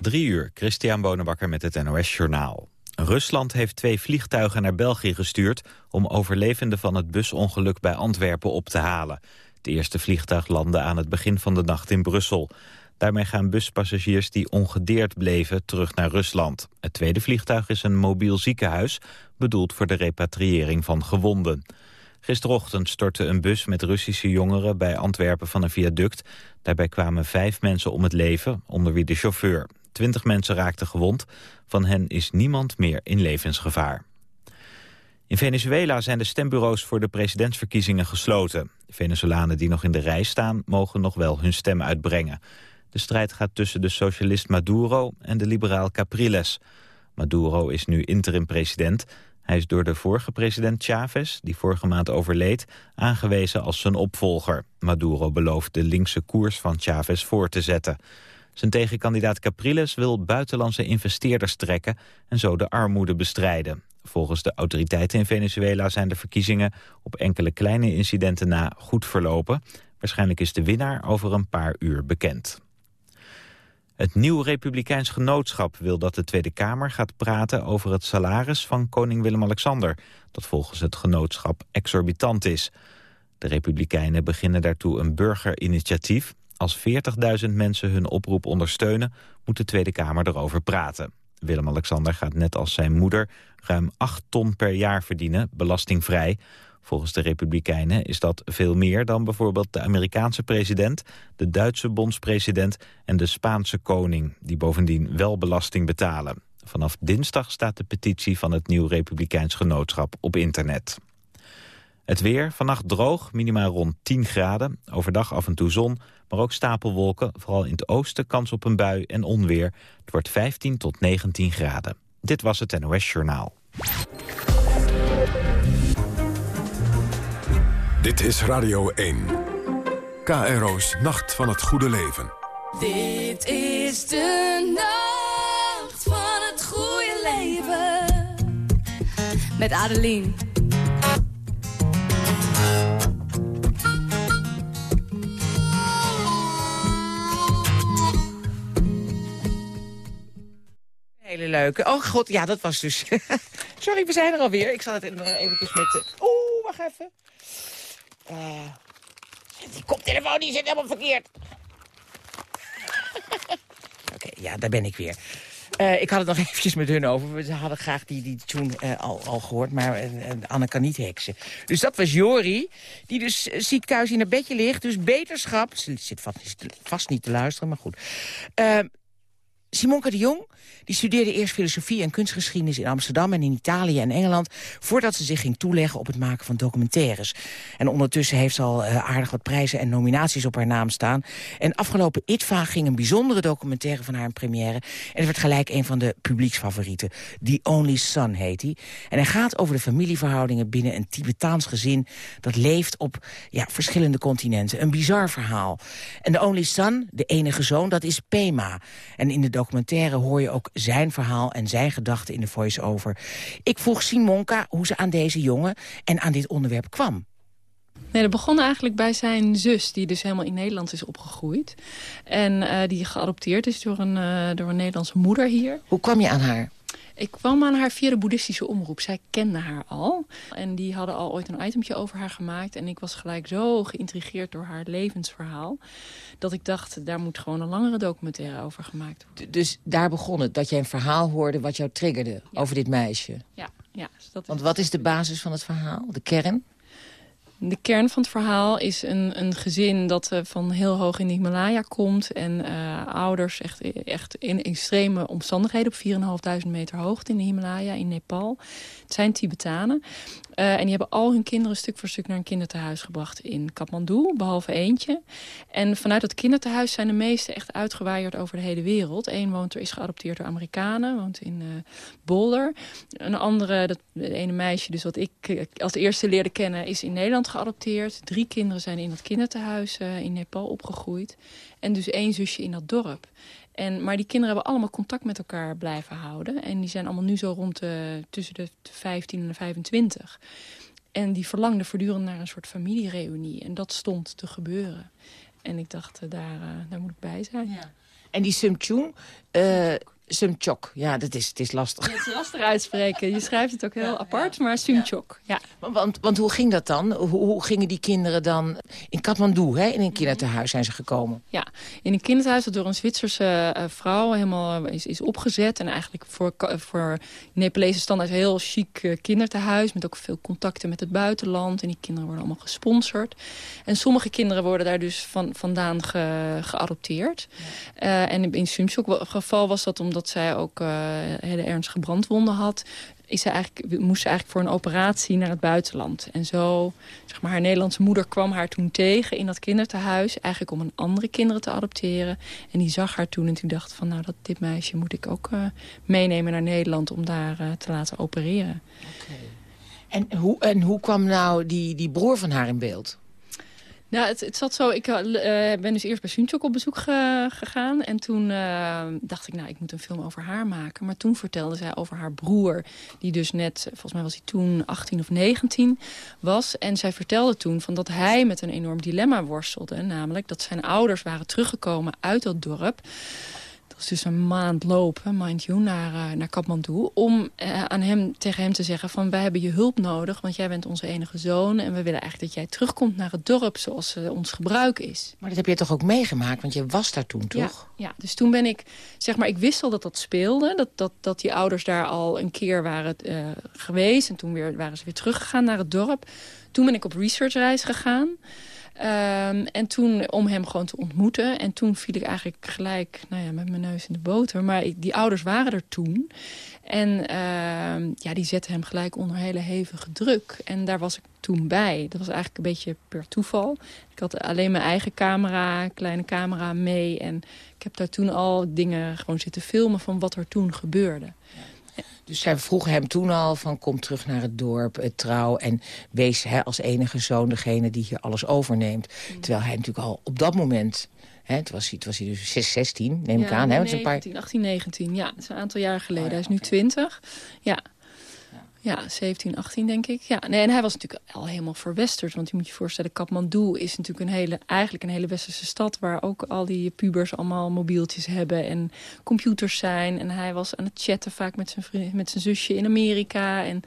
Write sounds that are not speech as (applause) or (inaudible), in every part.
Drie uur, Christian Bonenbakker met het NOS Journaal. Rusland heeft twee vliegtuigen naar België gestuurd... om overlevenden van het busongeluk bij Antwerpen op te halen. Het eerste vliegtuig landde aan het begin van de nacht in Brussel. Daarmee gaan buspassagiers die ongedeerd bleven terug naar Rusland. Het tweede vliegtuig is een mobiel ziekenhuis... bedoeld voor de repatriëring van gewonden. Gisterochtend stortte een bus met Russische jongeren bij Antwerpen van een viaduct. Daarbij kwamen vijf mensen om het leven, onder wie de chauffeur. Twintig mensen raakten gewond. Van hen is niemand meer in levensgevaar. In Venezuela zijn de stembureaus voor de presidentsverkiezingen gesloten. Venezolanen die nog in de rij staan mogen nog wel hun stem uitbrengen. De strijd gaat tussen de socialist Maduro en de liberaal Capriles. Maduro is nu interim-president. Hij is door de vorige president Chavez, die vorige maand overleed, aangewezen als zijn opvolger. Maduro belooft de linkse koers van Chavez voor te zetten. Zijn tegenkandidaat Capriles wil buitenlandse investeerders trekken en zo de armoede bestrijden. Volgens de autoriteiten in Venezuela zijn de verkiezingen op enkele kleine incidenten na goed verlopen. Waarschijnlijk is de winnaar over een paar uur bekend. Het Nieuw Republikeins Genootschap wil dat de Tweede Kamer gaat praten over het salaris van koning Willem-Alexander, dat volgens het genootschap exorbitant is. De Republikeinen beginnen daartoe een burgerinitiatief. Als 40.000 mensen hun oproep ondersteunen, moet de Tweede Kamer erover praten. Willem-Alexander gaat net als zijn moeder ruim 8 ton per jaar verdienen, belastingvrij. Volgens de Republikeinen is dat veel meer dan bijvoorbeeld de Amerikaanse president, de Duitse bondspresident en de Spaanse koning, die bovendien wel belasting betalen. Vanaf dinsdag staat de petitie van het Nieuw Republikeins Genootschap op internet. Het weer, vannacht droog, minimaal rond 10 graden. Overdag af en toe zon, maar ook stapelwolken. Vooral in het oosten kans op een bui en onweer. Het wordt 15 tot 19 graden. Dit was het NOS Journaal. Dit is Radio 1. KRO's Nacht van het Goede Leven. Dit is de nacht van het goede leven. Met Adeline. Oh god, ja, dat was dus... (laughs) Sorry, we zijn er alweer. Ik zal het even eventjes met... Oeh, wacht even. Uh, die koptelefoon die zit helemaal verkeerd. (laughs) Oké, ja, daar ben ik weer. Ik had het nog (laughs) eventjes met hun over. We hadden graag die, die tune al, al gehoord, maar Anne kan niet heksen. Dus dat was Jori, die dus ziek thuis in haar bedje ligt. Dus beterschap. Ze zit vast, vast niet te luisteren, maar goed. Simonke de Jong die studeerde eerst filosofie en kunstgeschiedenis in Amsterdam en in Italië en Engeland... voordat ze zich ging toeleggen op het maken van documentaires. En ondertussen heeft ze al uh, aardig wat prijzen en nominaties op haar naam staan. En afgelopen ITVA ging een bijzondere documentaire van haar in première. En het werd gelijk een van de publieksfavorieten. The Only Son heet hij. En hij gaat over de familieverhoudingen binnen een Tibetaans gezin... dat leeft op ja, verschillende continenten. Een bizar verhaal. En The Only Son, de enige zoon, dat is Pema. En in de documentaire hoor je ook zijn verhaal en zijn gedachten in de voice-over. Ik vroeg Simonka hoe ze aan deze jongen en aan dit onderwerp kwam. Nee, dat begon eigenlijk bij zijn zus, die dus helemaal in Nederland is opgegroeid. En uh, die geadopteerd is door een, uh, door een Nederlandse moeder hier. Hoe kwam je aan haar? Ik kwam aan haar via de boeddhistische omroep. Zij kende haar al. En die hadden al ooit een itemtje over haar gemaakt. En ik was gelijk zo geïntrigeerd door haar levensverhaal... dat ik dacht, daar moet gewoon een langere documentaire over gemaakt worden. Dus daar begon het, dat jij een verhaal hoorde wat jou triggerde over dit meisje? Ja. ja dus dat Want wat is de basis van het verhaal, de kern? De kern van het verhaal is een, een gezin dat uh, van heel hoog in de Himalaya komt. En uh, ouders echt, echt in extreme omstandigheden op 4.500 meter hoogte in de Himalaya in Nepal. Het zijn Tibetanen. Uh, en die hebben al hun kinderen stuk voor stuk naar een kinderthuis gebracht in Kathmandu, behalve eentje. En vanuit dat kinderthuis zijn de meesten echt uitgewaaierd over de hele wereld. Eén woont er, is geadopteerd door Amerikanen, woont in uh, Boulder. Een andere, dat ene meisje, dus wat ik als eerste leerde kennen, is in Nederland geadopteerd. Drie kinderen zijn in dat kinderthuis in Nepal opgegroeid. En dus één zusje in dat dorp. En, maar die kinderen hebben allemaal contact met elkaar blijven houden. En die zijn allemaal nu zo rond de, tussen de 15 en de 25. En die verlangden voortdurend naar een soort familiereunie. En dat stond te gebeuren. En ik dacht, daar, uh, daar moet ik bij zijn. Ja. En die Sumchung, uh, Sumchok, ja, dat is, het is lastig. het is lastig uitspreken. Je schrijft het ook heel apart, maar Sumchok, ja. Want, want hoe ging dat dan? Hoe, hoe gingen die kinderen dan... In Kathmandu, hè, in een kinderthuis zijn ze gekomen? Ja, in een kinderthuis dat door een Zwitserse uh, vrouw helemaal is, is opgezet. En eigenlijk voor, voor Nepalese standaard heel chic uh, kinderthuis. Met ook veel contacten met het buitenland. En die kinderen worden allemaal gesponsord. En sommige kinderen worden daar dus van, vandaan ge, geadopteerd. Uh, en in Sumchok geval was dat omdat zij ook hele ernstige brandwonden had is ze eigenlijk, moest ze eigenlijk voor een operatie naar het buitenland. En zo, zeg maar, haar Nederlandse moeder kwam haar toen tegen in dat kinderthuis. Eigenlijk om een andere kinderen te adopteren. En die zag haar toen en toen dacht van, nou, dat, dit meisje moet ik ook uh, meenemen naar Nederland om daar uh, te laten opereren. En, hoe, en hoe kwam nou die, die broer van haar in beeld? Nou, het, het zat zo. Ik uh, ben dus eerst bij Sunchok op bezoek ge, gegaan. En toen uh, dacht ik, nou, ik moet een film over haar maken. Maar toen vertelde zij over haar broer. Die dus net, volgens mij was hij toen 18 of 19 was. En zij vertelde toen van dat hij met een enorm dilemma worstelde. Namelijk dat zijn ouders waren teruggekomen uit dat dorp is dus een maand lopen, mind you, naar, uh, naar Kathmandu... om uh, aan hem, tegen hem te zeggen van wij hebben je hulp nodig... want jij bent onze enige zoon en we willen eigenlijk dat jij terugkomt naar het dorp... zoals uh, ons gebruik is. Maar dat heb je toch ook meegemaakt, want je was daar toen, toch? Ja, ja, dus toen ben ik, zeg maar, ik wist al dat dat speelde. Dat, dat, dat die ouders daar al een keer waren geweest en toen weer, waren ze weer teruggegaan naar het dorp. Toen ben ik op researchreis gegaan... Um, en toen om hem gewoon te ontmoeten. En toen viel ik eigenlijk gelijk nou ja, met mijn neus in de boter. Maar die ouders waren er toen. En uh, ja, die zetten hem gelijk onder hele hevige druk. En daar was ik toen bij. Dat was eigenlijk een beetje per toeval. Ik had alleen mijn eigen camera, kleine camera mee. En ik heb daar toen al dingen gewoon zitten filmen van wat er toen gebeurde. Dus zij vroeg hem toen al van kom terug naar het dorp, het trouw... en wees hè, als enige zoon degene die hier alles overneemt. Mm. Terwijl hij natuurlijk al op dat moment... Hè, het, was, het was hij dus 6, 16, neem ik aan. Hè, 19, een paar... 18, 19, ja. Dat is een aantal jaar geleden. Oh, ja, hij is okay. nu 20. Ja. Ja, 17, 18 denk ik. Ja, nee, en hij was natuurlijk al helemaal verwesterd. Want je moet je voorstellen, Kathmandu is natuurlijk een hele, eigenlijk een hele westerse stad... waar ook al die pubers allemaal mobieltjes hebben en computers zijn. En hij was aan het chatten vaak met zijn, vriend, met zijn zusje in Amerika. En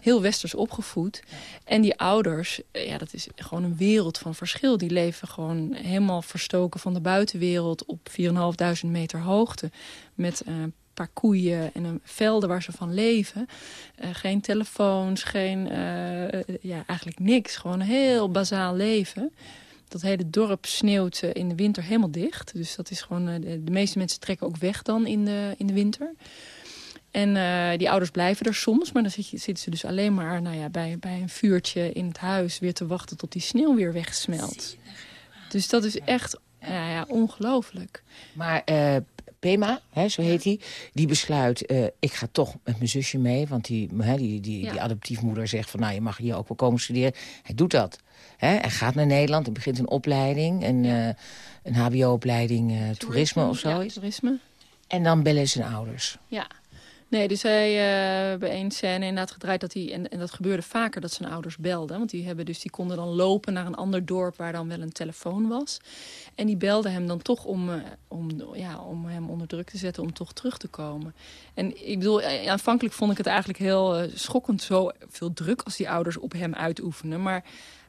heel westers opgevoed. En die ouders, ja, dat is gewoon een wereld van verschil. Die leven gewoon helemaal verstoken van de buitenwereld op 4.500 meter hoogte. Met uh, paar koeien en een velden waar ze van leven. Uh, geen telefoons, geen, uh, ja, eigenlijk niks. Gewoon een heel bazaal leven. Dat hele dorp sneeuwt in de winter helemaal dicht. Dus dat is gewoon, de, de, meeste mensen trekken ook weg dan in de, in de winter. En uh, die ouders blijven er soms, maar dan zit je, zitten ze dus alleen maar nou ja, bij, bij een vuurtje in het huis... weer te wachten tot die sneeuw weer wegsmelt. Dus dat is echt ja, ja, ongelooflijk. Maar uh, Pema, hè, zo heet hij, die besluit... Uh, ik ga toch met mijn zusje mee, want die, hè, die, die, ja. die adoptiefmoeder zegt... van nou, je mag hier ook wel komen studeren. Hij doet dat. Hè? Hij gaat naar Nederland en begint een opleiding, een, ja. een hbo-opleiding toerisme, toerisme of zo. Ja, toerisme. En dan bellen zijn ouders. Ja. Nee, dus hij uh, bij één scène inderdaad gedraaid dat hij... En, en dat gebeurde vaker dat zijn ouders belden. Want die, hebben dus, die konden dan lopen naar een ander dorp waar dan wel een telefoon was. En die belden hem dan toch om, uh, om, ja, om hem onder druk te zetten om toch terug te komen. En ik bedoel, aanvankelijk vond ik het eigenlijk heel uh, schokkend zo veel druk als die ouders op hem uitoefenen. Maar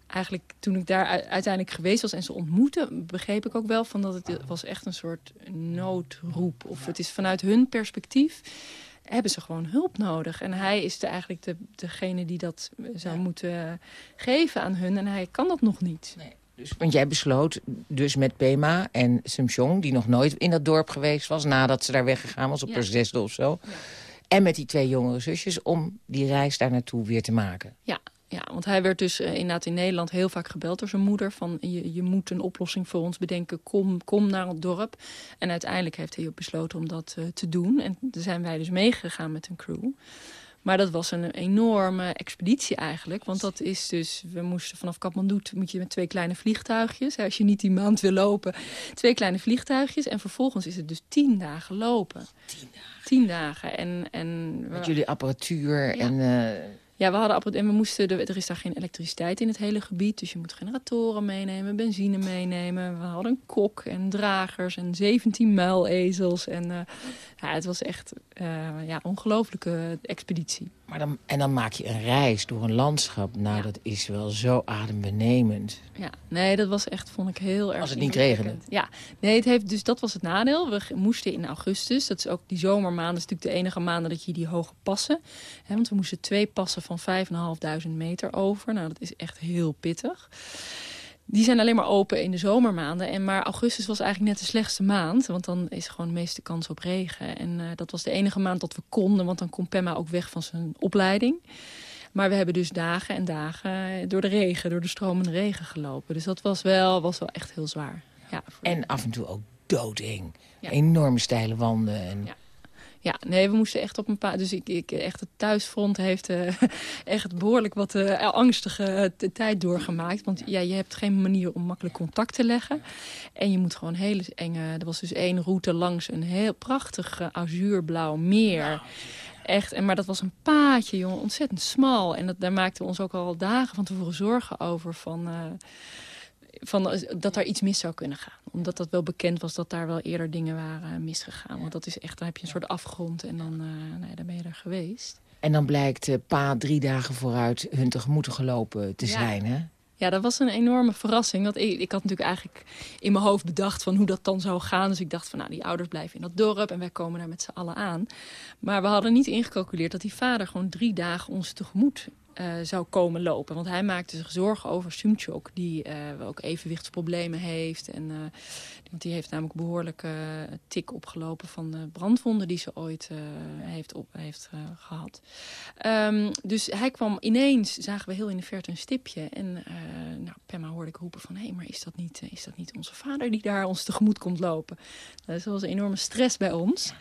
eigenlijk toen ik daar uiteindelijk geweest was en ze ontmoette... begreep ik ook wel van dat het was echt een soort noodroep. Of het is vanuit hun perspectief hebben ze gewoon hulp nodig. En hij is de, eigenlijk de, degene die dat zou ja. moeten geven aan hun. En hij kan dat nog niet. Nee. Dus, want jij besloot dus met Pema en Sumchong... die nog nooit in dat dorp geweest was... nadat ze daar weggegaan was op ja. haar zesde of zo... Ja. en met die twee jongere zusjes... om die reis daar naartoe weer te maken. Ja, ja, want hij werd dus uh, inderdaad in Nederland heel vaak gebeld door zijn moeder. Van je, je moet een oplossing voor ons bedenken, kom, kom naar het dorp. En uiteindelijk heeft hij ook besloten om dat uh, te doen. En daar zijn wij dus meegegaan met een crew. Maar dat was een enorme expeditie eigenlijk. Want dat is dus, we moesten vanaf Kathmandu moet je met twee kleine vliegtuigjes. Als je niet die maand wil lopen. Twee kleine vliegtuigjes. En vervolgens is het dus tien dagen lopen. Tien dagen. Tien dagen. En, en, met jullie apparatuur ja. en... Uh... Ja, we hadden en we moesten. Er is daar geen elektriciteit in het hele gebied. Dus je moet generatoren meenemen, benzine meenemen. We hadden een kok en dragers en 17 muilezels. En uh, ja, het was echt uh, ja, ongelooflijke expeditie. Maar dan, en dan maak je een reis door een landschap. Nou, Ja. dat is wel zo adembenemend. Ja, nee, dat was echt, vond ik heel erg Als het niet indrukwekkend. Ja, nee, het heeft, dus dat was het nadeel. We moesten in augustus, dat is ook die zomermaanden, dat is natuurlijk de enige maanden dat je die hoge passen. Hè, want we moesten twee passen van 5.500 meter over. Nou, dat is echt heel pittig. Die zijn alleen maar open in de zomermaanden. En maar augustus was eigenlijk net de slechtste maand. Want dan is gewoon de meeste kans op regen. En eh, dat was de enige maand dat we konden. Want dan kon Pemma ook weg van zijn opleiding. Maar we hebben dus dagen en dagen door de regen, door de stromende regen gelopen. Dus dat was wel, was wel echt heel zwaar. Ja, voor- En af en toe ook doodeng. Ja. Enorme steile wanden. En... Ja. Ja, nee, we moesten echt op een paar... Dus ik, ik, echt het thuisfront heeft eh, (laughs) echt behoorlijk wat eh, angstige eh, tijd doorgemaakt. Want ja, je hebt geen manier om makkelijk contact te leggen. En je moet gewoon hele enge... Er was dus één route langs een heel prachtig azuurblauw meer. Echt, en, maar dat was een paadje, jongen, ontzettend smal. En dat, daar maakten we ons ook al dagen van tevoren zorgen over van... van, eh, dat daar iets mis zou kunnen gaan. Omdat dat wel bekend was dat daar wel eerder dingen waren misgegaan. Want dat is echt, dan heb je een soort afgrond en dan, eh, nee, dan ben je er geweest. En dan blijkt eh, pa drie dagen vooruit hun tegemoet gelopen te zijn, hè? Ja, dat was een enorme verrassing. Want ik, ik had natuurlijk eigenlijk in mijn hoofd bedacht van hoe dat dan zou gaan. Dus ik dacht van nou, die ouders blijven in dat dorp en wij komen daar met z'n allen aan. Maar we hadden niet ingecalculeerd dat die vader gewoon drie dagen ons tegemoet eh, zou komen lopen. Want hij maakte zich zorgen over Sumchok, die eh, ook evenwichtsproblemen heeft. En, eh, want die heeft namelijk behoorlijk eh, tik opgelopen van de brandwonden die ze ooit heeft, heeft eh, gehad. Ehm, dus hij kwam ineens, zagen we heel in de verte een stipje. En nou, hoorde ik roepen van... hé, maar is dat, niet, is dat niet onze vader die daar ons tegemoet komt lopen? Nou, dus dat was een enorme stress bij ons.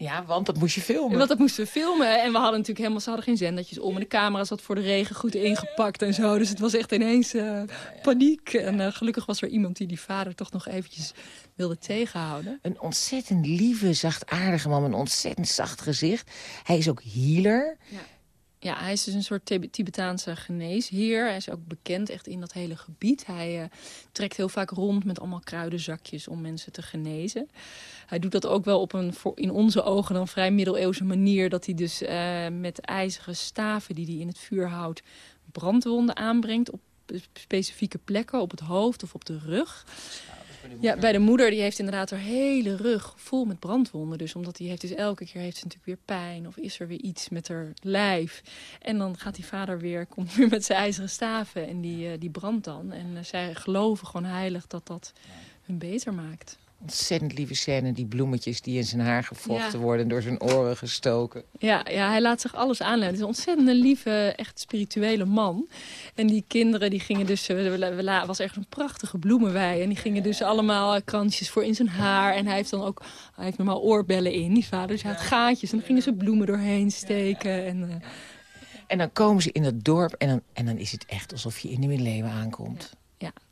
Ja, want dat moest je filmen. Want dat moesten we filmen. En we hadden natuurlijk helemaal, ze hadden geen zendertjes om. En de camera zat voor de regen goed ingepakt en zo. Dus het was echt ineens eh, paniek. En eh, gelukkig was er iemand die die vader toch nog eventjes wilde tegenhouden. Een ontzettend lieve, zachtaardige man met een ontzettend zacht gezicht. Hij is ook healer. Ja, hij is dus een soort Tib- Tibetaanse geneesheer. Hij is ook bekend echt in dat hele gebied. Hij eh, trekt heel vaak rond met allemaal kruidenzakjes om mensen te genezen. Hij doet dat ook wel op een in onze ogen dan vrij middeleeuwse manier. Dat hij dus eh, met ijzeren staven die hij in het vuur houdt brandwonden aanbrengt op specifieke plekken, op het hoofd of op de rug. Ja, bij de moeder, die heeft inderdaad haar hele rug vol met brandwonden. Dus omdat die heeft dus elke keer heeft ze natuurlijk weer pijn of is er weer iets met haar lijf. En dan gaat die vader weer, komt weer met zijn ijzeren staven en die, eh, die brandt dan. En eh, zij geloven gewoon heilig dat dat hun beter maakt. Ontzettend lieve scène, die bloemetjes die in zijn haar gevochten Ja. worden... en door zijn oren gestoken. Ja, ja, hij laat zich alles aanleiden. Het is een ontzettend lieve, echt spirituele man. En die kinderen, die gingen dus... Er was ergens een prachtige bloemenwei. En die gingen dus allemaal eh, kransjes voor in zijn haar. En hij heeft dan ook... Hij heeft normaal oorbellen in, die vader. Dus hij had gaatjes. En dan gingen ze bloemen doorheen steken. En, eh, En dan komen ze in het dorp en dan, en dan is het echt alsof je in de middeleeuwen aankomt.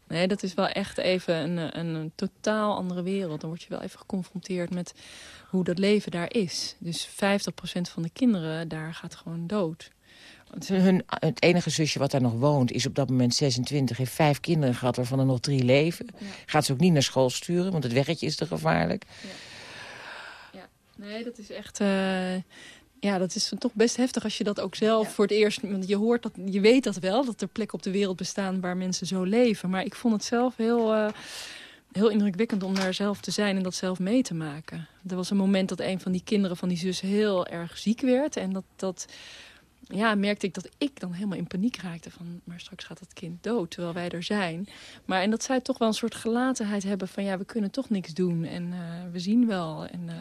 Ja, nee, dat is wel echt even een, een, een totaal andere wereld. Dan word je wel even geconfronteerd met hoe dat leven daar is. Dus 50% van de kinderen daar gaat gewoon dood. Want Hun, het enige zusje wat daar nog woont is op dat moment 26. Heeft vijf kinderen gehad waarvan er nog drie leven. Gaat ze ook niet naar school sturen, want het weggetje is te gevaarlijk. Nee, dat is echt. eh, ja, dat is toch best heftig als je dat ook zelf voor het eerst. Want je hoort dat, je weet dat wel, dat er plekken op de wereld bestaan waar mensen zo leven. Maar ik vond het zelf heel, eh, heel indrukwekkend om daar zelf te zijn en dat zelf mee te maken. Er was een moment dat een van die kinderen van die zus heel erg ziek werd. En dat. dat ja, merkte ik dat ik dan helemaal in paniek raakte van... maar straks gaat dat kind dood, terwijl wij er zijn. Maar en dat zij toch wel een soort gelatenheid hebben van... ja, we kunnen toch niks doen en eh, we zien wel. En, eh,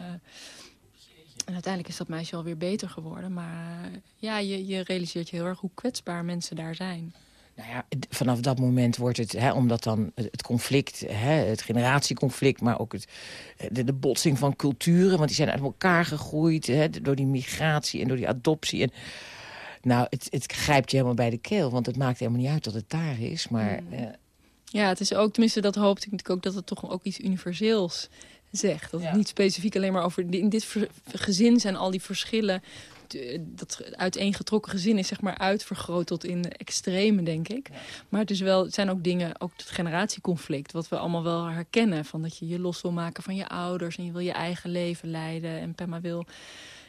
en uiteindelijk is dat meisje alweer beter geworden. Maar eh, ja, je, je realiseert je heel erg hoe kwetsbaar mensen daar zijn. Nou ja, vanaf dat moment wordt het, hè, omdat dan het conflict, hè, het generatieconflict, maar ook het, de, de botsing van culturen, want die zijn uit elkaar gegroeid hè, door die migratie en door die adoptie. En, nou, het, het grijpt je helemaal bij de keel, want het maakt helemaal niet uit dat het daar is. Maar eh, Ja, het is ook, tenminste dat hoopte ik natuurlijk ook... dat het toch ook iets universeels zegt. Dat Ja. het niet specifiek alleen maar over... In dit gezin zijn al die verschillen dat uiteengetrokken gezin is zeg maar uitvergroot tot in de extreme, denk ik. Maar het, is wel, het zijn ook dingen, ook het generatieconflict... wat we allemaal wel herkennen. Van dat je je los wil maken van je ouders... en je wil je eigen leven leiden. En Pema wil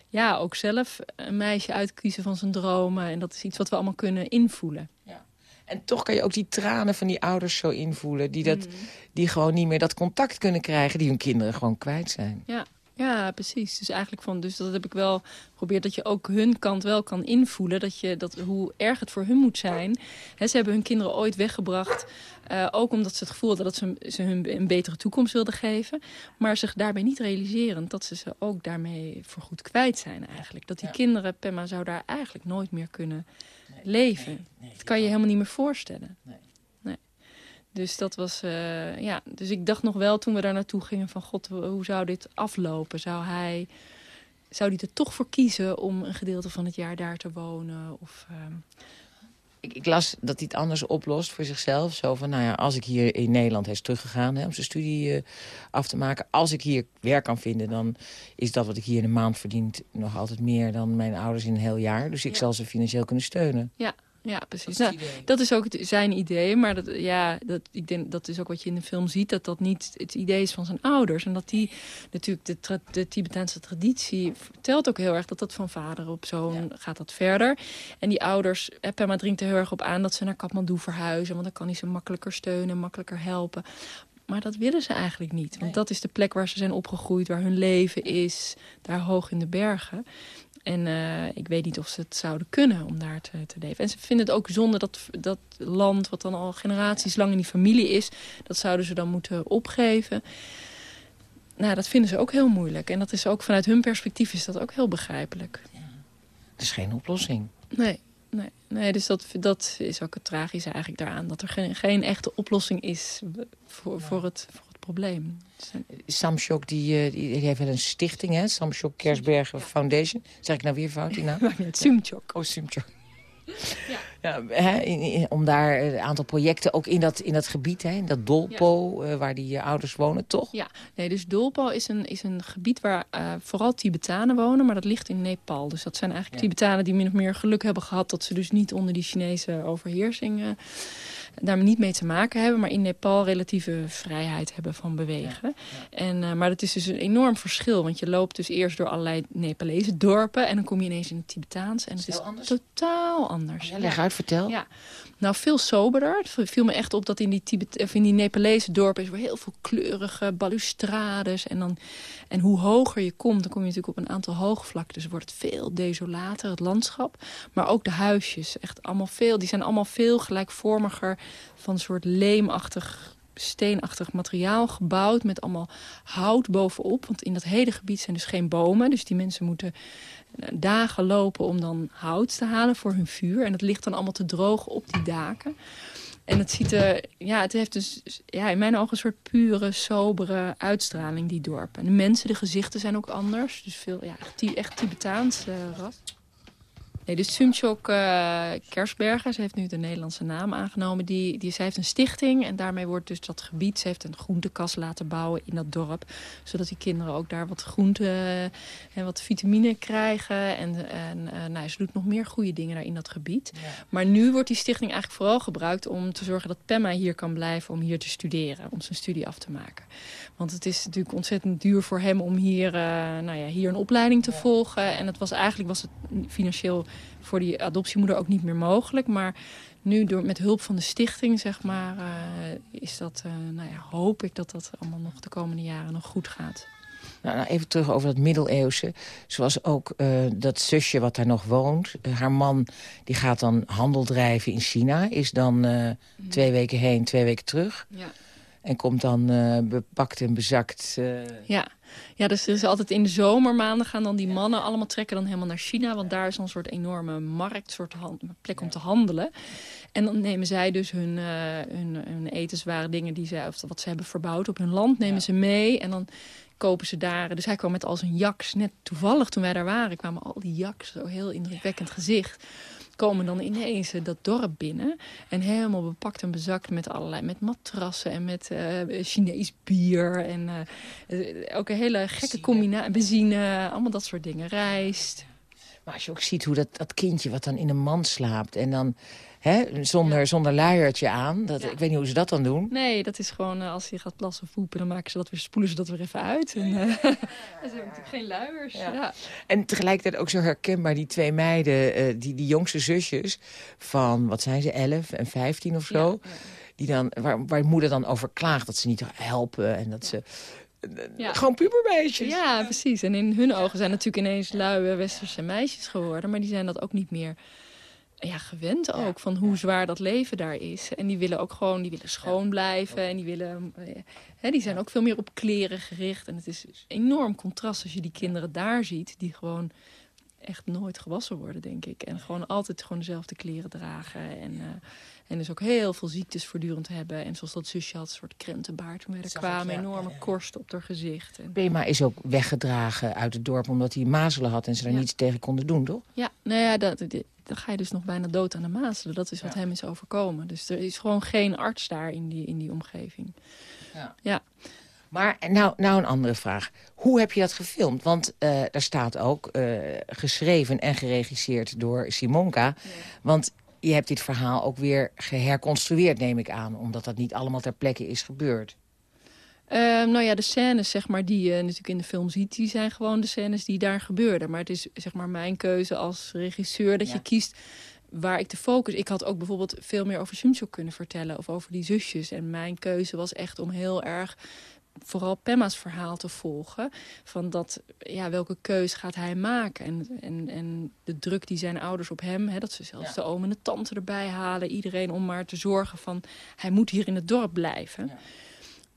ja, ook zelf een meisje uitkiezen van zijn dromen. En dat is iets wat we allemaal kunnen invoelen. Ja. En toch kan je ook die tranen van die ouders zo invoelen. Die, dat, mm. die gewoon niet meer dat contact kunnen krijgen. Die hun kinderen gewoon kwijt zijn. Ja, ja, precies. Dus eigenlijk van, dus dat heb ik wel geprobeerd dat je ook hun kant wel kan invoelen. Dat je dat hoe erg het voor hun moet zijn. He, ze hebben hun kinderen ooit weggebracht. Uh, ook omdat ze het gevoel hadden dat ze, ze hun een betere toekomst wilden geven. Maar zich daarbij niet realiserend dat ze ze ook daarmee voorgoed kwijt zijn eigenlijk. Dat die kinderen, Pemma zou daar eigenlijk nooit meer kunnen leven. dat kan je helemaal niet meer voorstellen. Nee. Dus dat was, uh, ja. Dus ik dacht nog wel toen we daar naartoe gingen van god, hoe zou dit aflopen? Zou hij, zou hij er toch voor kiezen om een gedeelte van het jaar daar te wonen? Of, uh... ik, ik, las dat hij het anders oplost voor zichzelf. Zo van, nou ja, als ik hier in Nederland, hij is teruggegaan hè, om zijn studie uh, af te maken. Als ik hier werk kan vinden, dan is dat wat ik hier in een maand verdient nog altijd meer dan mijn ouders in een heel jaar. Dus ik zal ze financieel kunnen steunen. Ja, ja, precies. Dat is, nou, dat is ook zijn idee, maar dat, ja, dat, ik denk, dat is ook wat je in de film ziet... dat dat niet het idee is van zijn ouders. En dat die natuurlijk, de, de Tibetaanse traditie vertelt ook heel erg... dat dat van vader op zoon gaat dat verder. En die ouders, Pema dringt er heel erg op aan... dat ze naar Kathmandu verhuizen, want dan kan hij ze makkelijker steunen... makkelijker helpen. Maar dat willen ze eigenlijk niet. Want dat is de plek waar ze zijn opgegroeid, waar hun leven is. Daar hoog in de bergen. En uh, ik weet niet of ze het zouden kunnen om daar te, te, leven. En ze vinden het ook zonde dat dat land, wat dan al generaties lang in die familie is... dat zouden ze dan moeten opgeven. Nou, dat vinden ze ook heel moeilijk. En dat is ook vanuit hun perspectief is dat ook heel begrijpelijk. Ja. Het is geen oplossing. Nee, nee, nee dus dat, dat is ook het tragische eigenlijk daaraan. Dat er geen, geen echte oplossing is voor, voor, het, voor probleem. Samshok die, uh, die heeft wel een stichting, hè? Samshok Kersbergen Foundation. Zeg ik nou weer fout die naam? Sumchok. Oh, Sumchok. Ja. ja hè, om daar een aantal projecten, ook in dat, in dat gebied, hè, in dat Dolpo, uh, waar die uh, ouders wonen, toch? Ja, nee, dus Dolpo is een, is een gebied waar uh, vooral Tibetanen wonen, maar dat ligt in Nepal. Dus dat zijn eigenlijk Tibetanen die min of meer geluk hebben gehad dat ze dus niet onder die Chinese overheersing daar niet mee te maken hebben... maar in Nepal relatieve vrijheid hebben van bewegen. En, uh, maar dat is dus een enorm verschil. Want je loopt dus eerst door allerlei Nepalese dorpen... en dan kom je ineens in het Tibetaans. En het is, totaal anders. Ja, leg uit, vertel. Ja. Nou, veel soberder. Het viel me echt op dat in die, Tibet, of in die Nepalese dorpen... is er heel veel kleurige balustrades. En, dan, en hoe hoger je komt, dan kom je natuurlijk op een aantal hoogvlakken. Dus wordt het veel desolater, het landschap. Maar ook de huisjes. Echt allemaal veel, die zijn allemaal veel gelijkvormiger van een soort leemachtig steenachtig materiaal gebouwd met allemaal hout bovenop. Want in dat hele gebied zijn dus geen bomen. Dus die mensen moeten dagen lopen om dan hout te halen voor hun vuur. En dat ligt dan allemaal te drogen op die daken. En het ziet er, ja, het heeft dus ja, in mijn ogen een soort pure, sobere uitstraling, die dorpen. En de mensen, de gezichten zijn ook anders. Dus veel, ja, echt Tibetaans uh, ras. Nee, dus Sumchok uh, Kersberger, ze heeft nu de Nederlandse naam aangenomen. Die, die, ze heeft een stichting en daarmee wordt dus dat gebied... ze heeft een groentekas laten bouwen in dat dorp. Zodat die kinderen ook daar wat groente en wat vitamine krijgen. En, en uh, nou, ze doet nog meer goede dingen daar in dat gebied. Maar nu wordt die stichting eigenlijk vooral gebruikt om te zorgen dat Pemma hier kan blijven... om hier te studeren, om zijn studie af te maken. Want het is natuurlijk ontzettend duur voor hem om hier, uh, nou ja, hier een opleiding te volgen. En het was eigenlijk was het financieel voor die adoptiemoeder ook niet meer mogelijk. Maar nu door, met hulp van de stichting, zeg maar, uh, is dat, uh, nou ja, hoop ik dat dat allemaal nog de komende jaren nog goed gaat. Nou, nou even terug over dat middeleeuwse. Zoals ook uh, dat zusje wat daar nog woont. haar man die gaat dan handel drijven in China. Is dan mm. twee weken heen, twee weken terug. Ja. En komt dan uh, bepakt en bezakt. Uh... Ja. ja, dus er is altijd in de zomermaanden gaan dan die mannen allemaal trekken dan helemaal naar China. Want daar is een soort enorme markt, soort plek om te handelen. En dan nemen zij dus hun, uh, hun, hun etensware dingen die ze, of wat ze hebben verbouwd op hun land, nemen ze mee. En dan kopen ze daar. Dus hij kwam met al zijn jaks. Net toevallig toen wij daar waren, kwamen al die jaks. Zo heel indrukwekkend gezicht komen dan ineens dat dorp binnen. En helemaal bepakt en bezakt met allerlei, met matrassen en met uh, Chinees bier. En uh, ook een hele gekke combinatie, benzine, allemaal dat soort dingen. Rijst. Maar als je ook ziet hoe dat, dat kindje wat dan in een man slaapt... en dan hè, zonder, zonder luiertje aan, dat, ik weet niet hoe ze dat dan doen. Nee, dat is gewoon uh, als je gaat plassen of poepen... dan maken ze dat weer, spoelen ze dat weer even uit. En, uh, (laughs) ze hebben natuurlijk geen luiers. Ja. En tegelijkertijd ook zo herkenbaar die twee meiden... Uh, die, die jongste zusjes van, wat zijn ze, 11 en 15 of zo... Die dan, waar, waar moeder dan over klaagt dat ze niet helpen en dat ze ja. Gewoon pubermeisjes. Ja, precies. En in hun ogen zijn natuurlijk ineens luie westerse meisjes geworden. Maar die zijn dat ook niet meer ja, gewend ook. Van hoe zwaar dat leven daar is. En die willen ook gewoon die willen schoon blijven. En die, willen, eh, hè, die zijn ook veel meer op kleren gericht. En het is een enorm contrast als je die kinderen daar ziet. Die gewoon echt nooit gewassen worden, denk ik. En gewoon altijd gewoon dezelfde kleren dragen. En, uh, en dus ook heel veel ziektes voortdurend hebben. En zoals dat zusje had, een soort krentenbaard. Toen er kwamen enorme korsten op haar gezicht. En... Bema is ook weggedragen uit het dorp omdat hij mazelen had... en ze daar niets tegen konden doen, toch? Ja, nou ja, dat, dan ga je dus nog bijna dood aan de mazelen. Dat is wat hem is overkomen. Dus er is gewoon geen arts daar in die, in die omgeving. Ja. ja. Maar nou, nou een andere vraag. Hoe heb je dat gefilmd? Want uh, daar staat ook uh, geschreven en geregisseerd door Simonka. Want je hebt dit verhaal ook weer geherconstrueerd, neem ik aan. Omdat dat niet allemaal ter plekke is gebeurd. Uh, nou ja, de scènes zeg maar, die je natuurlijk in de film ziet... die zijn gewoon de scènes die daar gebeurden. Maar het is zeg maar, mijn keuze als regisseur dat je kiest waar ik de focus... Ik had ook bijvoorbeeld veel meer over Sumcho kunnen vertellen... of over die zusjes. En mijn keuze was echt om heel erg vooral Pemma's verhaal te volgen. Van dat, ja, welke keus gaat hij maken? En, en, en de druk die zijn ouders op hem, hè, dat ze zelfs de oom en de tante erbij halen. Iedereen om maar te zorgen van, hij moet hier in het dorp blijven. Ja.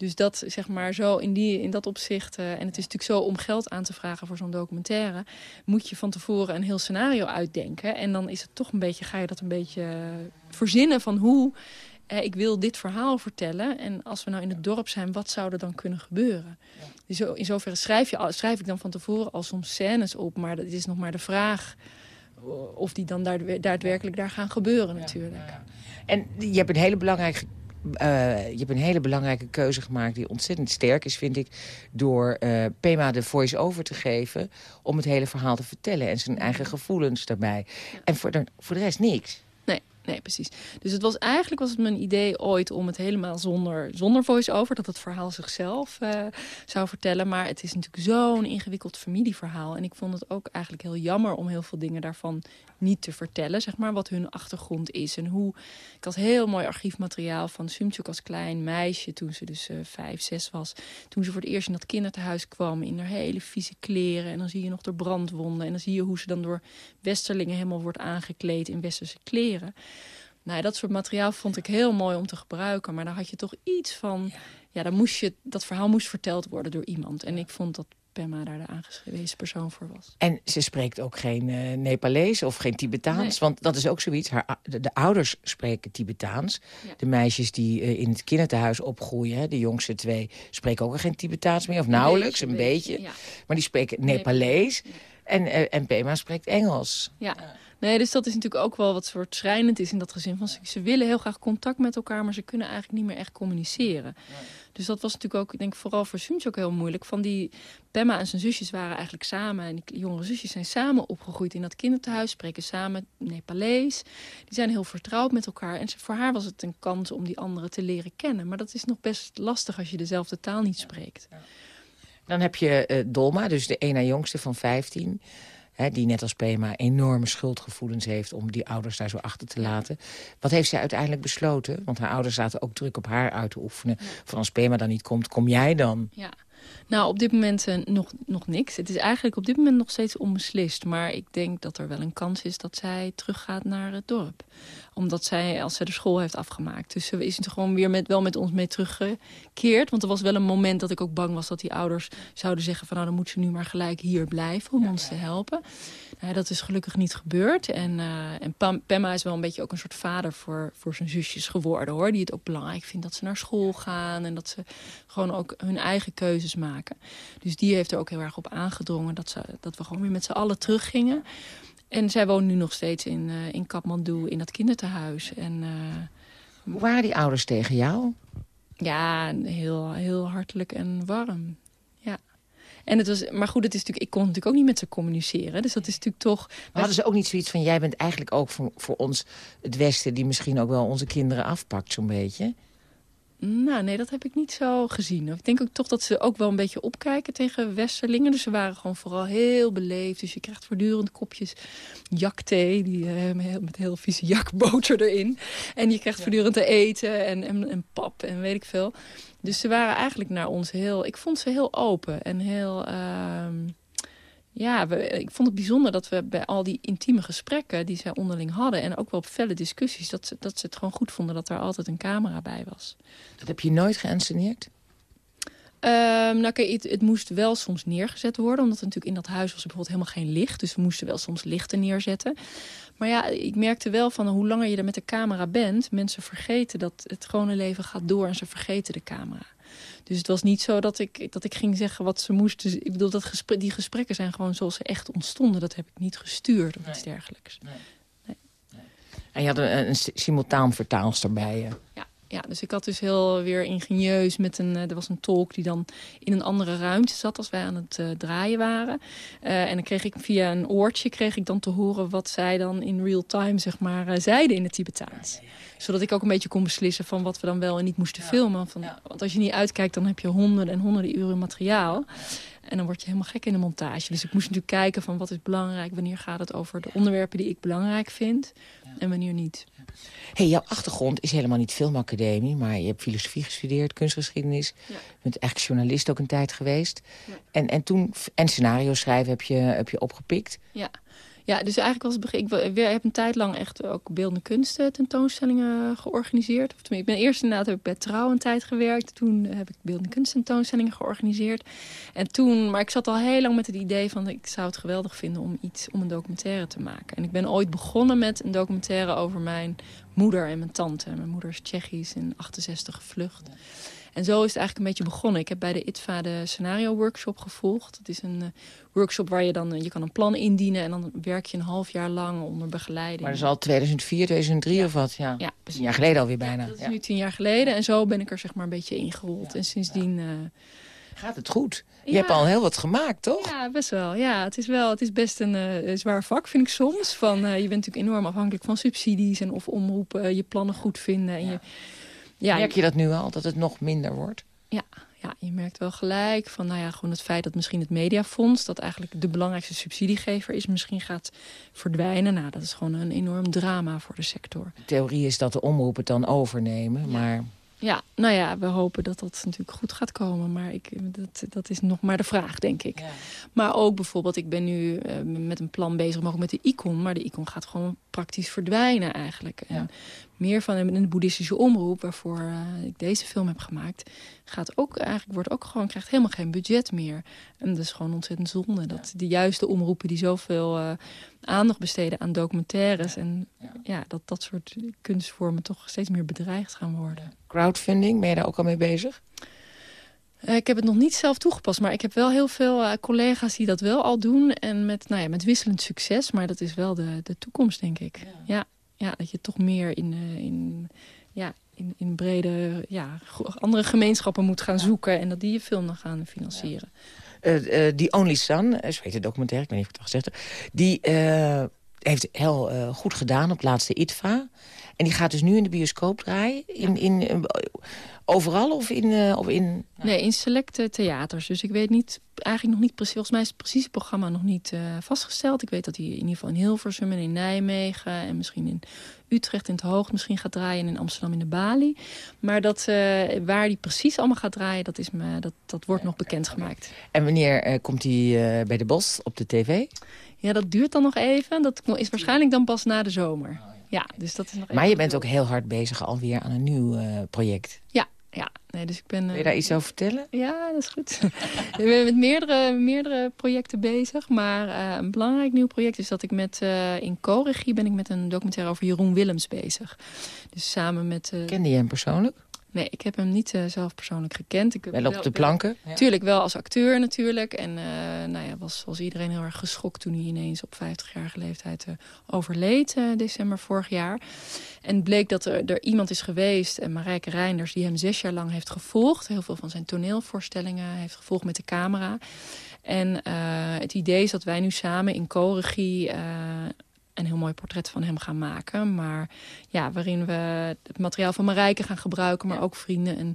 Dus dat, zeg maar, zo in, die, in dat opzicht... Uh, en het is natuurlijk zo om geld aan te vragen voor zo'n documentaire... moet je van tevoren een heel scenario uitdenken. En dan is het toch een beetje, ga je dat een beetje verzinnen van hoe eh, ik wil dit verhaal vertellen. En als we nou in het dorp zijn, wat zou er dan kunnen gebeuren? Dus in zoverre schrijf, je, schrijf ik dan van tevoren al soms scènes op. Maar het is nog maar de vraag of die dan daadwerkelijk daar gaan gebeuren natuurlijk. En je hebt een hele belangrijke uh, je hebt een hele belangrijke keuze gemaakt die ontzettend sterk is, vind ik... door uh, Pema de voice-over te geven om het hele verhaal te vertellen... en zijn eigen gevoelens daarbij. En voor de, voor de rest niks. Nee, precies. Dus het was eigenlijk was het mijn idee ooit om het helemaal zonder, zonder voice-over... dat het verhaal zichzelf uh, zou vertellen. Maar het is natuurlijk zo'n ingewikkeld familieverhaal. En ik vond het ook eigenlijk heel jammer om heel veel dingen daarvan niet te vertellen. Zeg maar, wat hun achtergrond is en hoe... Ik had heel mooi archiefmateriaal van Sumchuk als klein meisje... toen ze dus uh, vijf, zes was. Toen ze voor het eerst in dat kinderthuis kwam... in haar hele vieze kleren. En dan zie je nog de brandwonden. En dan zie je hoe ze dan door westerlingen helemaal wordt aangekleed in westerse kleren. Nou, dat soort materiaal vond ik heel mooi om te gebruiken. Maar daar had je toch iets van... Ja, dan moest je, dat verhaal moest verteld worden door iemand. En ik vond dat Pemma daar de aangewezen persoon voor was. En ze spreekt ook geen uh, Nepalees of geen Tibetaans. Want dat is ook zoiets. Haar, de, ouders spreken Tibetaans. De meisjes die uh, in het kinderthuis opgroeien, de jongste twee... spreken ook geen Tibetaans meer, of nauwelijks, een beetje. ja. Maar die spreken Nepalees. En, uh, en Pema spreekt Engels. Ja. Nee, dus dat is natuurlijk ook wel wat soort schrijnend is in dat gezin. Van ze willen heel graag contact met elkaar, maar ze kunnen eigenlijk niet meer echt communiceren. Dus dat was natuurlijk ook, ik denk vooral voor Suns ook heel moeilijk. Van die Pemma en zijn zusjes waren eigenlijk samen. En die jongere zusjes zijn samen opgegroeid in dat kinderthuis. Spreken samen Nepalees. Die zijn heel vertrouwd met elkaar. En voor haar was het een kans om die anderen te leren kennen. Maar dat is nog best lastig als je dezelfde taal niet spreekt. Dan heb je uh, Dolma, dus de ena jongste van 15 die net als Pema enorme schuldgevoelens heeft... om die ouders daar zo achter te laten. Wat heeft zij uiteindelijk besloten? Want haar ouders zaten ook druk op haar uit te oefenen. Van als Pema dan niet komt, kom jij dan? Ja. Nou, op dit moment uh, nog, nog niks. Het is eigenlijk op dit moment nog steeds onbeslist. Maar ik denk dat er wel een kans is dat zij teruggaat naar het dorp omdat zij, als zij de school heeft afgemaakt. Dus ze is er gewoon weer met, wel met ons mee teruggekeerd. Want er was wel een moment dat ik ook bang was dat die ouders zouden zeggen... van nou, dan moet ze nu maar gelijk hier blijven om ons te helpen. Nou, dat is gelukkig niet gebeurd. En, uh, en Pemma is wel een beetje ook een soort vader voor, voor zijn zusjes geworden, hoor. Die het ook belangrijk vindt dat ze naar school gaan... en dat ze gewoon ook hun eigen keuzes maken. Dus die heeft er ook heel erg op aangedrongen... dat, ze, dat we gewoon weer met z'n allen teruggingen... En zij woont nu nog steeds in, uh, in Kathmandu, in dat kinderthuis. En, uh, Hoe waren die ouders tegen jou? Ja, heel, heel hartelijk en warm. Ja. En het was, maar goed, het is natuurlijk, ik kon natuurlijk ook niet met ze communiceren. Dus dat is natuurlijk toch... Maar hadden ze ook niet zoiets van... jij bent eigenlijk ook voor, voor ons het Westen... die misschien ook wel onze kinderen afpakt, zo'n beetje? Nou, nee, dat heb ik niet zo gezien. Ik denk ook toch dat ze ook wel een beetje opkijken tegen Westerlingen. Dus ze waren gewoon vooral heel beleefd. Dus je krijgt voortdurend kopjes jakthee. Die, uh, met heel vieze jakboter erin. En je krijgt voortdurend te eten en, en, en, pap en weet ik veel. Dus ze waren eigenlijk naar ons heel... Ik vond ze heel open en heel... Uh, ja, we, ik vond het bijzonder dat we bij al die intieme gesprekken die zij onderling hadden... en ook wel op felle discussies, dat ze, dat ze het gewoon goed vonden dat er altijd een camera bij was. Dat heb je nooit geënsceneerd? Um, nou, kijk, het, het, moest wel soms neergezet worden. Omdat natuurlijk in dat huis was bijvoorbeeld helemaal geen licht. Dus we moesten wel soms lichten neerzetten. Maar ja, ik merkte wel van hoe langer je er met de camera bent... mensen vergeten dat het gewone leven gaat door en ze vergeten de camera. Dus het was niet zo dat ik, dat ik ging zeggen wat ze moesten. Ik bedoel, dat gesprek, die gesprekken zijn gewoon zoals ze echt ontstonden. Dat heb ik niet gestuurd of iets dergelijks. Nee. Nee. En je had een, een simultaan vertaalster bij je. Ja ja, dus ik had dus heel weer ingenieus met een... Eh, er was een tolk die dan in een andere ruimte zat als wij aan het uh, draaien waren. Uh, en dan kreeg ik via een oortje kreeg ik dan te horen wat zij dan in real time zeg maar zeiden in het Tibetaans. Zodat ik ook een beetje kon beslissen van wat we dan wel en niet moesten filmen. Van, Want als je niet uitkijkt dan heb je honderden en honderden uren materiaal. En dan word je helemaal gek in de montage. Dus ik moest natuurlijk kijken van wat is belangrijk. Wanneer gaat het over de onderwerpen die ik belangrijk vind. En wanneer niet. Hey, jouw achtergrond is helemaal niet filmacademie. Maar je hebt filosofie gestudeerd, kunstgeschiedenis. Je bent eigenlijk journalist ook een tijd geweest. En, en toen, en scenario schrijven heb je, heb je opgepikt. Ja. Ja, dus eigenlijk was het begin. Ik, heb een tijd lang echt ook beeldende kunsten tentoonstellingen georganiseerd. Of ik ben eerst inderdaad heb bij Trouw een tijd gewerkt. Toen heb ik beeldende kunst tentoonstellingen georganiseerd. En toen, maar ik zat al heel lang met het idee van ik zou het geweldig vinden om iets, om een documentaire te maken. En ik ben ooit begonnen met een documentaire over mijn moeder en mijn tante. Mijn moeder is Tsjechisch in 68 gevlucht. En zo is het eigenlijk een beetje begonnen. Ik heb bij de ITVA de scenario workshop gevolgd. Dat is een uh, workshop waar je dan je kan een plan indienen en dan werk je een half jaar lang onder begeleiding. Maar dat is al 2004, 2003 of wat? Ja, ja tien jaar geleden alweer bijna. Ja, dat is nu tien jaar geleden en zo ben ik er zeg maar een beetje ingerold. En sindsdien... Uh, Gaat het goed? Je hebt al heel wat gemaakt, toch? Ja, best wel. Ja, het is wel. Het is best een uh, zwaar vak, vind ik soms. Van, je bent natuurlijk enorm afhankelijk van subsidies en of omroepen je plannen goed vinden. En je, ja, Merk je dat nu al, dat het nog minder wordt? Ja, ja, je merkt wel gelijk van nou ja, gewoon het feit dat misschien het mediafonds... dat eigenlijk de belangrijkste subsidiegever is, misschien gaat verdwijnen. Nou, dat is gewoon een enorm drama voor de sector. De theorie is dat de omroepen het dan overnemen, maar... Ja, nou ja, we hopen dat dat natuurlijk goed gaat komen. Maar ik, dat, dat is nog maar de vraag, denk ik. Maar ook bijvoorbeeld, ik ben nu uh, met een plan bezig, maar ook met de icon. Maar de icon gaat gewoon praktisch verdwijnen eigenlijk. En meer van de boeddhistische omroep, waarvoor uh, ik deze film heb gemaakt, gaat ook eigenlijk wordt ook gewoon krijgt helemaal geen budget meer. En dat is gewoon ontzettend zonde dat de juiste omroepen die zoveel uh, aandacht besteden aan documentaires en ja. dat dat soort kunstvormen toch steeds meer bedreigd gaan worden. Crowdfunding, ben je daar ook al mee bezig? Uh, ik heb het nog niet zelf toegepast, maar ik heb wel heel veel uh, collega's die dat wel al doen. En met, nou ja, met wisselend succes, maar dat is wel de, de toekomst, denk ik. Ja. ja ja, dat je toch meer in, uh, in, ja, in, in brede ja, andere gemeenschappen moet gaan zoeken... en dat die je film dan gaan financieren. Die Only Son, zo heet de documentaire, ik weet niet of ik het al gezegd heb... die heeft heel goed gedaan op het laatste ITVA. En die gaat dus nu in de bioscoop draaien. In, in, overal of in... of in Nee, in selecte theaters. Dus ik weet niet, eigenlijk nog niet precies... Volgens mij is het precieze programma nog niet uh, vastgesteld. Ik weet dat hij in ieder geval in Hilversum en in Nijmegen... en misschien in Utrecht in het Hoog misschien gaat draaien... en in Amsterdam in de Bali. Maar dat, uh, waar hij precies allemaal gaat draaien... dat, is me, dat, dat wordt nog bekendgemaakt. En wanneer komt hij bij de Bos op de tv? Ja, dat duurt dan nog even. Dat is waarschijnlijk dan pas na de zomer. Ja, dus dat is nog maar je bent ook heel hard bezig alweer aan een nieuw project. Ja, ja, nee, dus ik ben... Wil je daar iets over vertellen? Ja, dat is goed. (laughs) ik ben met meerdere, meerdere projecten bezig. Maar uh, een belangrijk nieuw project is dat ik met... Uh, in co-regie ben ik met een documentaire over Jeroen Willems bezig. Dus samen met... Uh, Kende je hem persoonlijk? Nee, ik heb hem niet uh, zelf persoonlijk gekend. Ik wel op de planken? Wel, tuurlijk, wel als acteur natuurlijk. En uh, nou ja, was, was iedereen heel erg geschokt toen hij ineens op 50-jarige leeftijd uh, overleed. december vorig jaar. En bleek dat er, er iemand is geweest, en Marijke Reinders... die hem zes jaar lang heeft gevolgd. Heel veel van zijn toneelvoorstellingen heeft gevolgd met de camera. En het idee is dat wij nu samen in co-regie een heel mooi portret van hem gaan maken. Maar ja, waarin we het materiaal van Marijke gaan gebruiken... maar ook vrienden en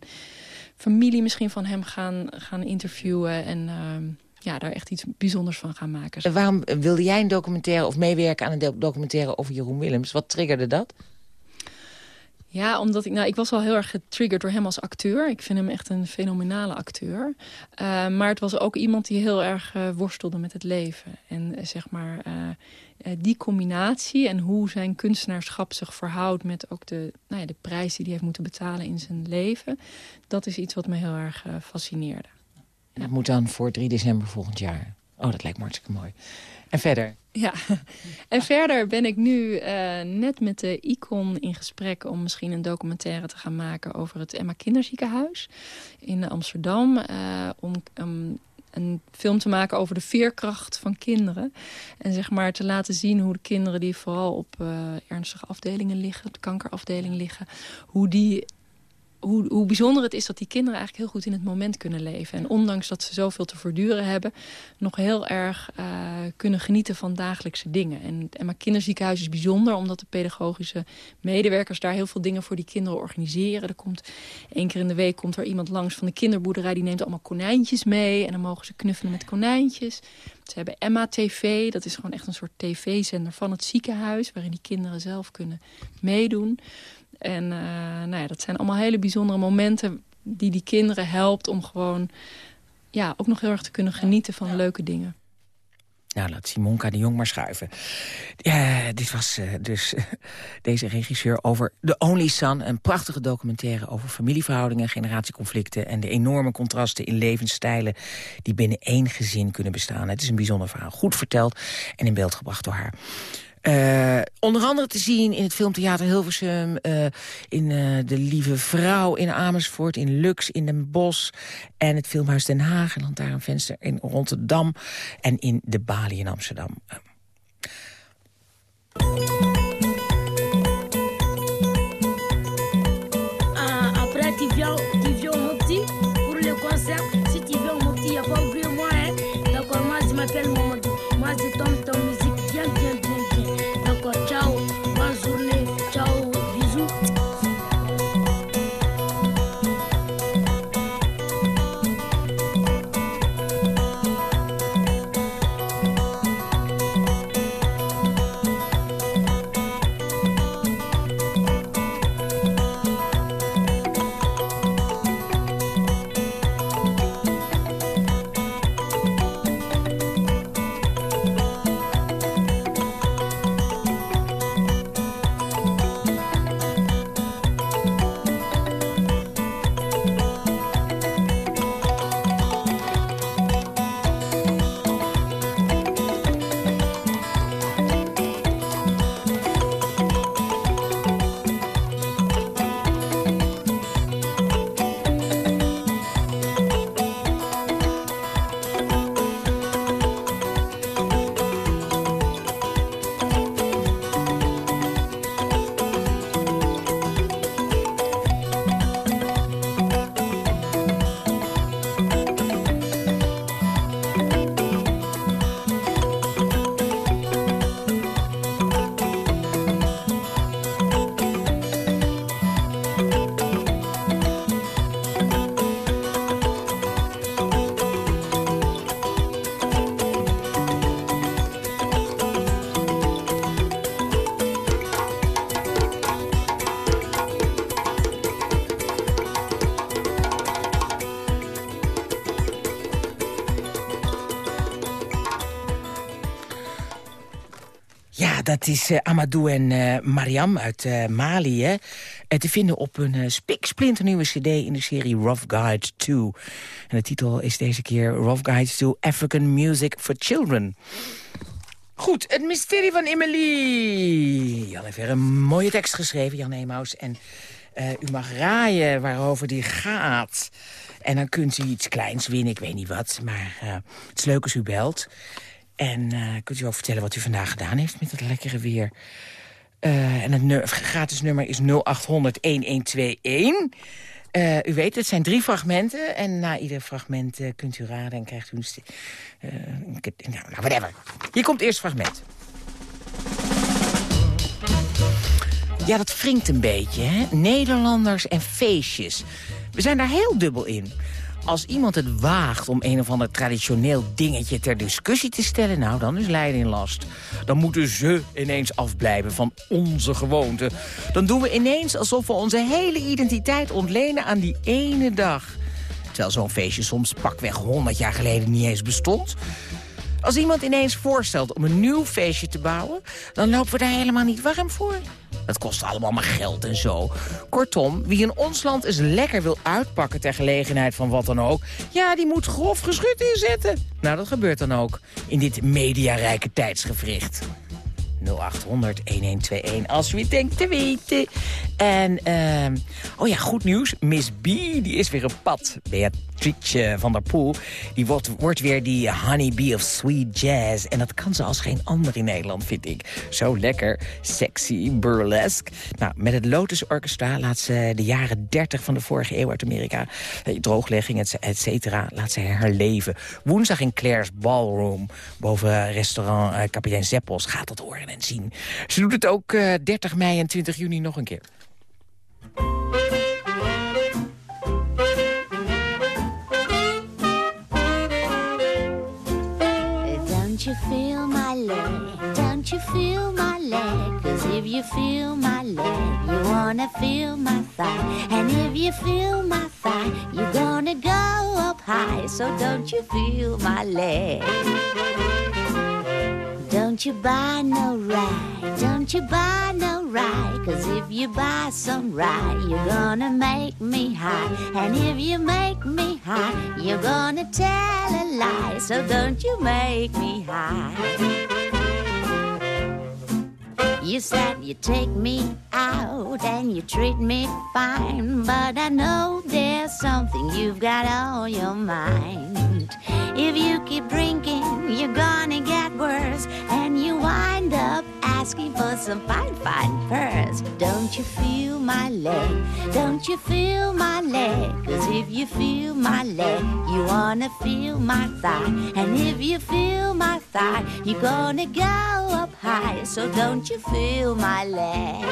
familie misschien van hem gaan, gaan interviewen... en ehm, ja, daar echt iets bijzonders van gaan maken. En waarom wilde jij een documentaire of meewerken aan een documentaire over Jeroen Willems? Wat triggerde dat? Ja, omdat ik, nou, ik was wel heel erg getriggerd door hem als acteur. Ik vind hem echt een fenomenale acteur. Uh, maar het was ook iemand die heel erg uh, worstelde met het leven. En uh, zeg maar, die combinatie en hoe zijn kunstenaarschap zich verhoudt... met ook de, nou ja, de prijs die hij heeft moeten betalen in zijn leven... dat is iets wat me heel erg fascineerde. En dat moet dan voor 3 december volgend jaar. Oh, dat lijkt me hartstikke mooi. En verder? Ja, (laughs) en verder ben ik nu uh, net met de ICON in gesprek... om misschien een documentaire te gaan maken over het Emma Kinderziekenhuis in Amsterdam. Uh, om um, een film te maken over de veerkracht van kinderen. En zeg maar te laten zien hoe de kinderen die vooral op uh, ernstige afdelingen liggen... op de kankerafdeling liggen, hoe die hoe, hoe bijzonder het is dat die kinderen eigenlijk heel goed in het moment kunnen leven. En ondanks dat ze zoveel te verduren hebben... nog heel erg uh, kunnen genieten van dagelijkse dingen. En, en kinderziekenhuis is bijzonder... omdat de pedagogische medewerkers daar heel veel dingen voor die kinderen organiseren. Er komt één keer in de week komt er iemand langs van de kinderboerderij... die neemt allemaal konijntjes mee. En dan mogen ze knuffelen met konijntjes. Ze hebben Emma TV. Dat is gewoon echt een soort tv-zender van het ziekenhuis... waarin die kinderen zelf kunnen meedoen. En uh, nou ja, dat zijn allemaal hele bijzondere momenten die die kinderen helpt om gewoon ja, ook nog heel erg te kunnen genieten van leuke dingen. Nou, laat Simonka de Jong maar schuiven. Ja, dit was uh, dus uh, (laughs) deze regisseur over The Only Son. Een prachtige documentaire over familieverhoudingen, generatieconflicten... en de enorme contrasten in levensstijlen die binnen één gezin kunnen bestaan. Het is een bijzonder verhaal. Goed verteld en in beeld gebracht door haar. Uh, onder andere te zien in het filmtheater Hilversum... Uh, in uh, De Lieve Vrouw in Amersfoort, in Lux, in Den Bosch... en het Filmhuis Den Haag en Lantaarnvenster in Rotterdam... en in De Bali in Amsterdam. Dat is uh, Amadou en uh, Mariam uit uh, Mali. Hè? te vinden op een spiksplinternieuwe cd in de serie Rough Guide 2. En de titel is deze keer Rough Guide to African Music for Children. Goed, het mysterie van Emily. Jan heeft weer een mooie tekst geschreven, Jan Emaus. En u mag raaien waarover die gaat. En dan kunt u iets kleins winnen, ik weet niet wat. Maar het is leuk als u belt. En uh, kunt u ook vertellen wat u vandaag gedaan heeft met het lekkere weer. Uh, en het gratis nummer is 0800-1121. Eh, u weet, het zijn drie fragmenten. En na ieder fragment eh, kunt u raden en krijgt u een... eh, nou, nou, whatever. Hier komt het eerste fragment. Ja, dat wringt een beetje, hè? Nederlanders en feestjes. We zijn daar heel dubbel in. Als iemand het waagt om een of ander traditioneel dingetje ter discussie te stellen... nou, dan is Leiden in last. Dan moeten ze ineens afblijven van onze gewoonten. Dan doen we ineens alsof we onze hele identiteit ontlenen aan die ene dag. Terwijl zo'n feestje soms pakweg 100 jaar geleden niet eens bestond. Als iemand ineens voorstelt om een nieuw feestje te bouwen... dan lopen we daar helemaal niet warm voor. Dat kost allemaal maar geld en zo. Kortom, wie in ons land eens lekker wil uitpakken... ter gelegenheid van wat dan ook... ja, die moet grof geschut inzetten. Nou, dat gebeurt dan ook in dit mediarijke tijdsgevricht. 0800-1121 als u het denkt te weten. En, ehm, oh ja, goed nieuws. Miss B, die is weer op pad. Beatrice van der Poel, die wordt, wordt weer die honey bee of sweet jazz. En dat kan ze als geen ander in Nederland, vind ik. Zo lekker, sexy, burlesque. Nou, met het Lotus Orchestra laat ze de jaren 30 van de vorige eeuw uit Amerika... eh, drooglegging, et, et cetera, laat ze herleven. Woensdag in Claire's Ballroom, boven restaurant eh, Kapitein Zeppels... gaat dat horen en zien. Ze doet het ook eh, 30 mei en 20 juni nog een keer. Don't you feel my leg? Don't you feel my leg? Cause if you feel my leg, you wanna feel my thigh. And if you feel my thigh, you're gonna go up high. So don't you feel my leg? Don't you buy no ride? Don't you buy no ride? Cause if you buy some ride, you're gonna make me high. And if you make me high, you're gonna tell a lie. So don't you make me high. You said you take me out and you treat me fine, but I know there's something you've got on your mind. If you keep drinking, you're gonna get worse, and you wind up asking for some fine, fine purse. Don't you feel my leg? Don't you feel my leg? Cause if you feel my leg, you wanna feel my thigh. And if you feel my thigh, you're gonna go up high. So don't you feel my leg?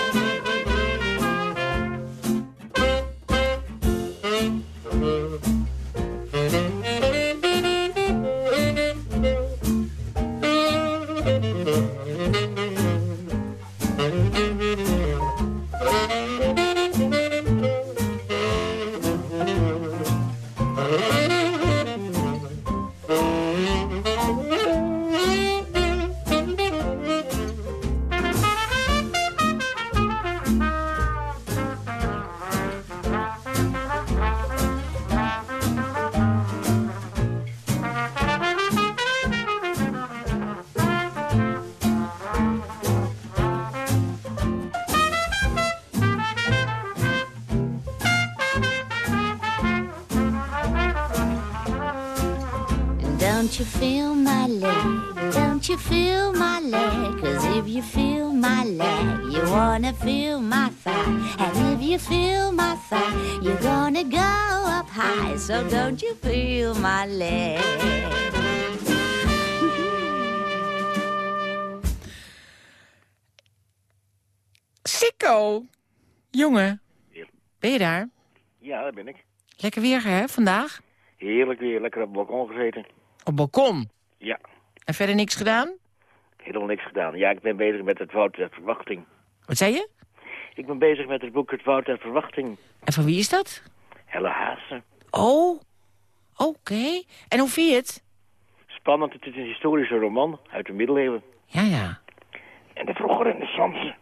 Don't Lekker weer, hè, vandaag? Heerlijk weer, lekker op het balkon gezeten. Op balkon. Ja, En verder niks gedaan? helemaal niks gedaan. Ja, ik ben bezig met het Woud der Verwachting. Wat zei je? Ik ben bezig met het boek Het Woud der Verwachting. En van wie is dat? Helle Haase. Oh, oké. En hoe vind je het? Spannend, het is een historische roman uit de middeleeuwen. Ja, ja. En de vroege renaissance.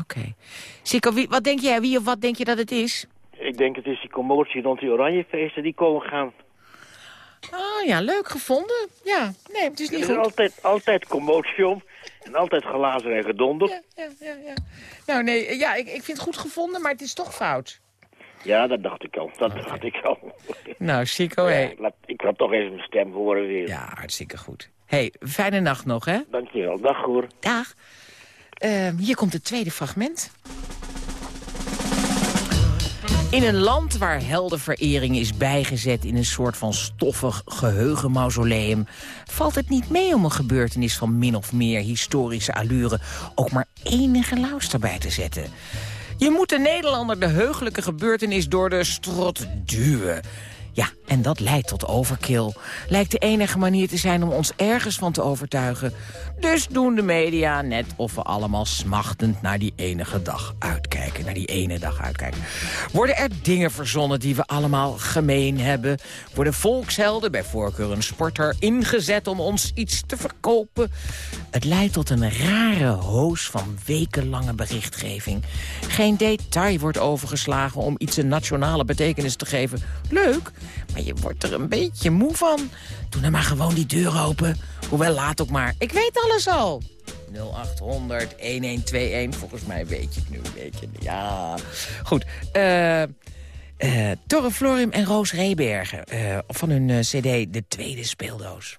Oké. Sikko, wie, wat denk jij, wie of wat denk je dat het is? Ik denk het is die commotie rond die oranjefeesten die komen gaan. Oh ja, leuk gevonden. Ja, nee, het is Er niet is goed. altijd, altijd commotie om. En altijd glazen en gedonder. Ja, ja, ja, ja. Nou nee, ja, ik, ik vind het goed gevonden, maar het is toch fout. Ja, dat dacht ik al. Dat dacht ik al. Nou, Ja, hé. ik wil toch even mijn stem horen weer. Ja, hartstikke goed. hey, fijne nacht nog, hè? Dankjewel. Dag hoor. Dag. Ehm, hier komt het tweede fragment. In een land waar heldenverering is bijgezet in een soort van stoffig geheugenmausoleum... valt het niet mee om een gebeurtenis van min of meer historische allure... ook maar enige luister bij te zetten. Je moet de Nederlander de heugelijke gebeurtenis door de strot duwen. Ja, en dat leidt tot overkill. Lijkt de enige manier te zijn om ons ergens van te overtuigen. Dus doen de media net of we allemaal smachtend naar die enige dag uitkijken. Naar die ene dag uitkijken. Worden er dingen verzonnen die we allemaal gemeen hebben? Worden volkshelden, bij voorkeur een sporter, ingezet om ons iets te verkopen? Het leidt tot een rare hoos van wekenlange berichtgeving. Geen detail wordt overgeslagen om iets een nationale betekenis te geven. Leuk, maar je wordt er een beetje moe van. Doe dan maar gewoon die deur open. Hoewel laat ook maar. Ik weet alles al. 0800 1121. Volgens mij weet je het nu. Weet je. Ja, goed. Eh... Uh, Torre Florim en Roos Rebergen uh, van hun cd De Tweede Speeldoos.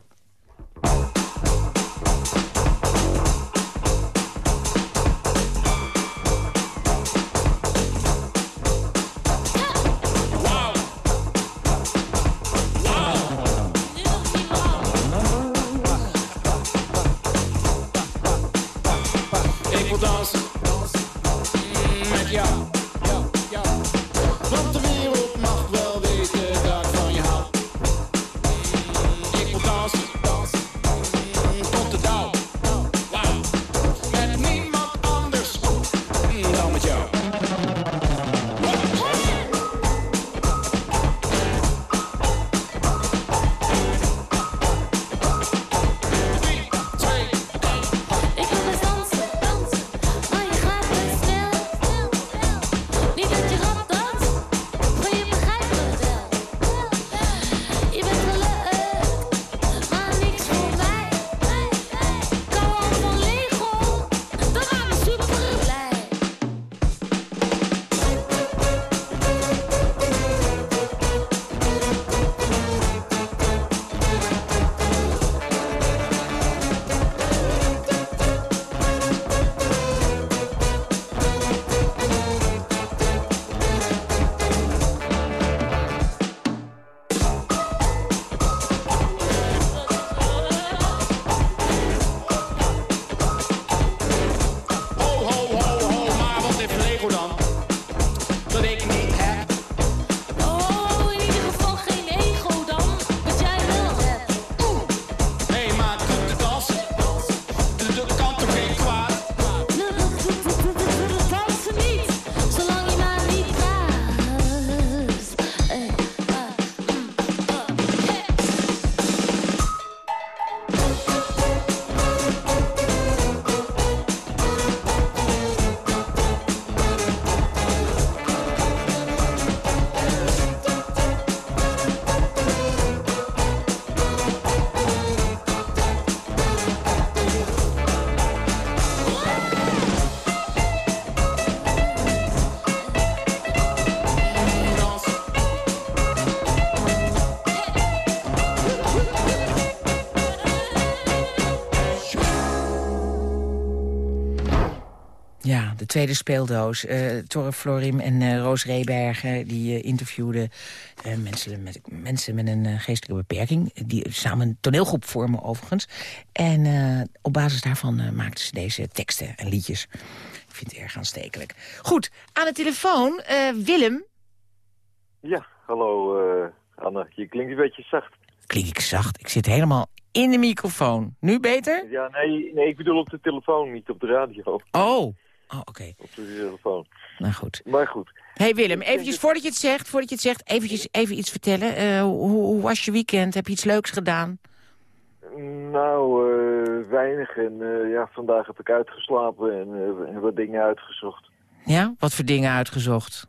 Tweede speeldoos. Uh, Torre Florim en uh, Roos Rebergen die uh, interviewden mensen, met, mensen met een geestelijke beperking. Die samen een toneelgroep vormen overigens. En op basis daarvan maakten ze deze teksten en liedjes. Ik vind het erg aanstekelijk. Goed, aan de telefoon Willem. Ja, hallo Anne. Je klinkt een beetje zacht. Klink ik zacht? Ik zit helemaal in de microfoon. Nu beter? Ja, nee, nee, ik bedoel op de telefoon, niet op de radio. Oh, Oh, oké. Op de telefoon. Nou goed. Maar goed. hey Willem, eventjes voordat je het zegt, voordat je het zegt, eventjes, even iets vertellen. Uh, hoe, hoe, was je weekend? Heb je iets leuks gedaan? Nou, uh, weinig. En uh, ja, vandaag heb ik uitgeslapen en, en, wat dingen uitgezocht. Ja? Wat voor dingen uitgezocht?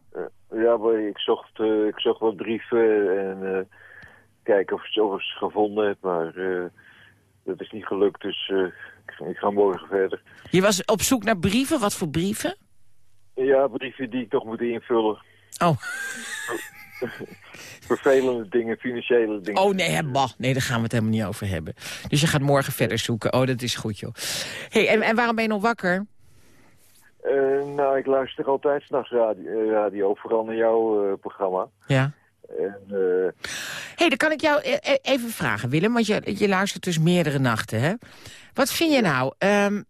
ja, ik zocht, ik zocht wat brieven en kijken of ik ze gevonden heb, maar dat is niet gelukt. Dus ik ga morgen verder. Je was op zoek naar brieven? Wat voor brieven? Ja, brieven die ik toch moet invullen. Oh. (laughs) Vervelende dingen, financiële dingen. Oh nee, bah. nee, daar gaan we het helemaal niet over hebben. Dus je gaat morgen verder zoeken. Oh, dat is goed, joh. hey, en, en waarom ben je nog wakker? Eh, nou, ik luister altijd s'nachts radio, radio, vooral naar jouw eh, programma. Ja. En, eh, hey, dan kan ik jou e- e- even vragen, Willem, want je, je luistert dus meerdere nachten, hè? Wat vind je nou, ehm,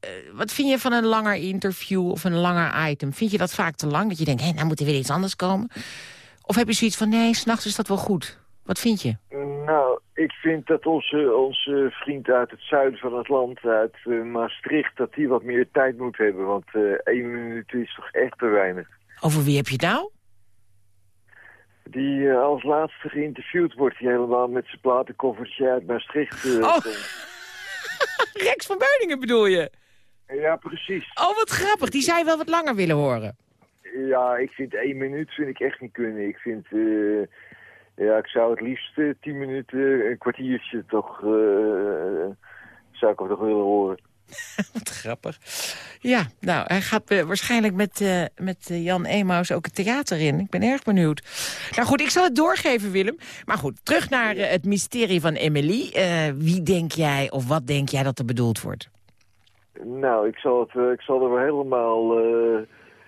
eh, wat vind je van een langer interview of een langer item? Vind je dat vaak te lang, dat je denkt, hé, nou moet er weer iets anders komen? Of heb je zoiets van, nee, s'nachts is dat wel goed? Wat vind je? nou, ik vind dat onze, onze vriend uit het zuiden van het land, uit eh, Maastricht, dat die wat meer tijd moet hebben. Want één minuut is toch echt te weinig. Over wie heb je het nou? Die eh, als laatste geïnterviewd wordt, die helemaal met zijn platenkoffertje uit Maastricht eh, Oh. komt. (laughs) Rex van Beuningen bedoel je? Ja, precies. Oh, wat grappig. Die zou je wel wat langer willen horen. Ja, ik vind één minuut vind ik echt niet kunnen. Ik vind, eh, ja, ik zou het liefst tien minuten, een kwartiertje toch, zou ik hem toch willen horen. (laughs) Wat grappig. Ja, nou, hij gaat eh, waarschijnlijk met, eh, met eh, Jan Emaus ook het theater in. Ik ben erg benieuwd. Nou goed, ik zal het doorgeven, Willem. Maar goed, terug naar het mysterie van Emily. Wie denk jij, of wat denk jij dat er bedoeld wordt? Nou, ik zal, het, ik zal er helemaal,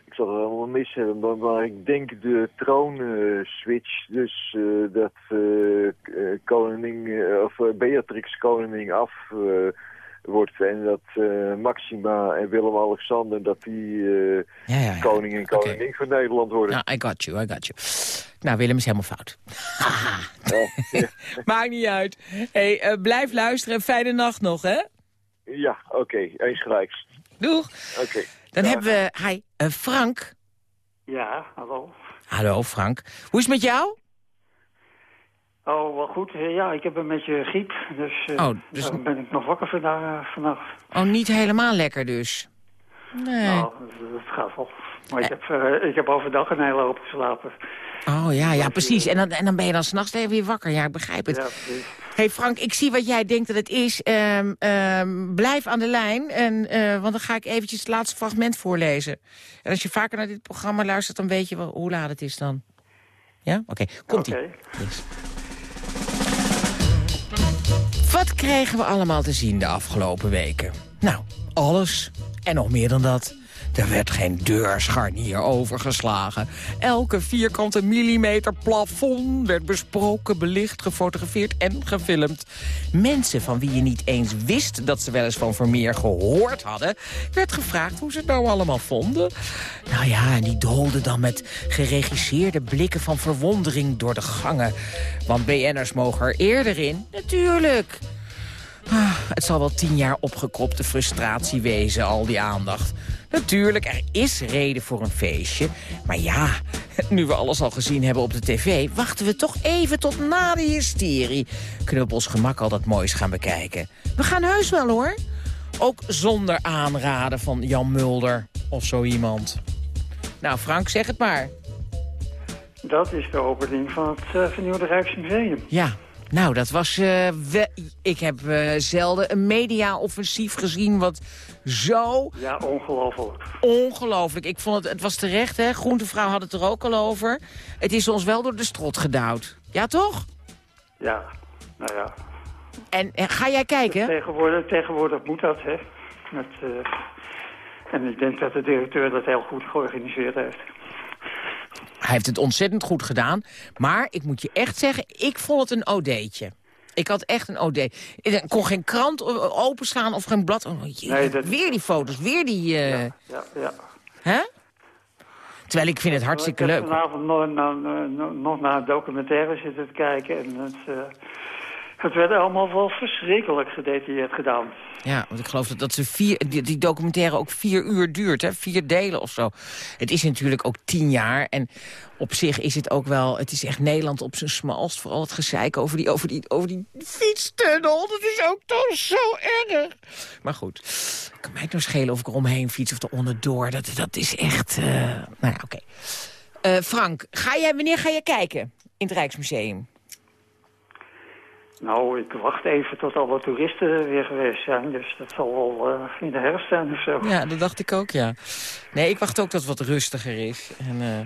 ik zal er helemaal mis hebben. Maar, ik denk de troonswitch, dus dat k- koning, eh, of Beatrix koning af wordt. En dat eh, Maxima en Willem-Alexander, dat die eh, Ja, ja, ja. koning en koningin van Nederland worden. Nou, I got you, I got you. Nou, Willem is helemaal fout. (laughs) (laughs) Maakt niet uit. Hey, eh, blijf luisteren. Fijne nacht nog, hè? Ja, oké, eens gelijks. Doeg. Oké. Dan hebben we... Hi, eh, Frank. Ja, hallo. Hallo, Frank. Hoe is het met jou? Oh, wel goed. Eh, Ja, ik heb een beetje griep, dus, eh, Oh, dus- ben ik nog wakker vandaag, vannacht. Oh, niet helemaal lekker dus. Nee. Nou, dat, gaat wel. Maar ik heb, eh, ik heb overdag een hele hoop geslapen. Oh ja, ja, precies. En dan, en dan ben je dan s'nachts even weer wakker. Ja, ik begrijp het. Ja, hey Frank, ik zie wat jij denkt dat het is. Ehm, ehm, blijf aan de lijn, en, want dan ga ik eventjes het laatste fragment voorlezen. En als je vaker naar dit programma luistert, dan weet je wel hoe laat het is dan. Ja? Oké, komt-ie. Oké. Kregen we allemaal te zien de afgelopen weken? Nou, alles en nog meer dan dat. Er werd geen deurscharnier overgeslagen. Elke vierkante millimeter plafond werd besproken, belicht, gefotografeerd en gefilmd. Mensen van wie je niet eens wist dat ze wel eens van Vermeer gehoord hadden... werd gevraagd hoe ze het nou allemaal vonden. Nou ja, en die doolden dan met geregisseerde blikken van verwondering door de gangen. Want BN'ers mogen er eerder in, natuurlijk. Ah, het zal wel tien jaar opgekropte frustratie wezen, al die aandacht. Natuurlijk, er is reden voor een feestje. Maar ja, nu we alles al gezien hebben op de tv... wachten we toch even tot na de hysterie. Kunnen we op ons gemak al dat moois gaan bekijken. We gaan heus wel, hoor. Ook zonder aanraden van Jan Mulder of zo iemand. Nou, Frank, zeg het maar. Dat is de opening van het eh, vernieuwde Rijksmuseum. Ja, nou, dat was... eh, we- ik heb eh, zelden een media-offensief gezien wat zo Ja, ongelooflijk. ongelooflijk. Ik vond het, het was terecht, hè. Groentevrouw had het er ook al over. Het is ons wel door de strot gedouwd. Ja, toch? Ja, nou ja. En, en ga jij kijken? Tegenwoordig, tegenwoordig moet dat, hè. Met, eh, en ik denk dat de directeur dat heel goed georganiseerd heeft. Hij heeft het ontzettend goed gedaan. Maar ik moet je echt zeggen, ik vond het een OD'tje. Ik had echt een OD. Ik kon geen krant openslaan of geen blad. Oh, jee, Nee, dat- Weer die foto's, weer die... eh, Ja, ja. Hè? Terwijl ik vind het hartstikke ik heb leuk. vanavond nog, nog, nog- naar documentaire zitten te kijken. En het, het werd allemaal wel verschrikkelijk gedetailleerd gedaan. Ja, want ik geloof dat, dat ze vier, die, documentaire ook vier uur duurt, hè? Vier delen of zo. Het is natuurlijk ook tien jaar. En op zich is het ook wel... Het is echt Nederland op zijn smalst. Vooral het gezeik over die, over die, over die fietstunnel. Dat is ook toch zo erg. Maar goed, kan mij het nou schelen of ik er omheen fiets of er onderdoor. Dat, dat is echt... eh, nou ja, oké. Eh, Frank, ga jij, wanneer ga je kijken in het Rijksmuseum? Nou, ik wacht even tot alle toeristen weer geweest zijn. Dus dat zal wel uh, in de herfst zijn of zo. Ja, dat dacht ik ook, ja. Nee, ik wacht ook dat het wat rustiger is. En, uh...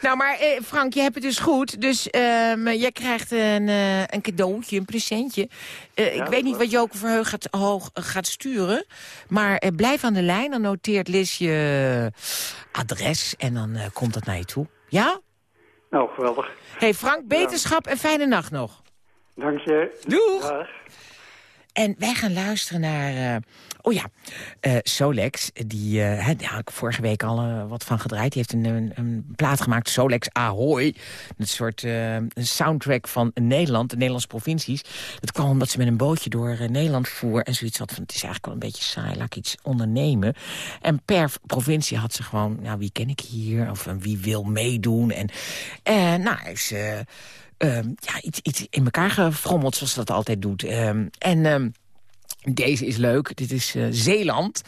Nou, maar eh, Frank, je hebt het dus goed. Dus ehm, jij krijgt een, een cadeautje, een presentje. ik weet niet wat Joke Verheug gaat, hoog, gaat sturen. Maar blijf aan de lijn, dan noteert Liz je adres. En dan komt dat naar je toe. Ja? Nou, geweldig. hey Frank, beterschap en fijne nacht nog. Dank je. Doeg! En wij gaan luisteren naar... Uh, oh ja, uh, Solex. Die, uh, daar had ik vorige week al wat van gedraaid. Die heeft een, een, een plaat gemaakt, Solex Ahoy. Een soort een soundtrack van Nederland, de Nederlandse provincies. Dat kwam omdat ze met een bootje door Nederland voer. En zoiets had van, het is eigenlijk wel een beetje saai. Laat ik iets ondernemen. En per provincie had ze gewoon, nou, wie ken ik hier? Of wie wil meedoen? En nou, is Ehm, ja, iets, iets in elkaar gefrommeld, zoals dat altijd doet. Ehm, en ehm, deze is leuk. Dit is uh, Zeeland.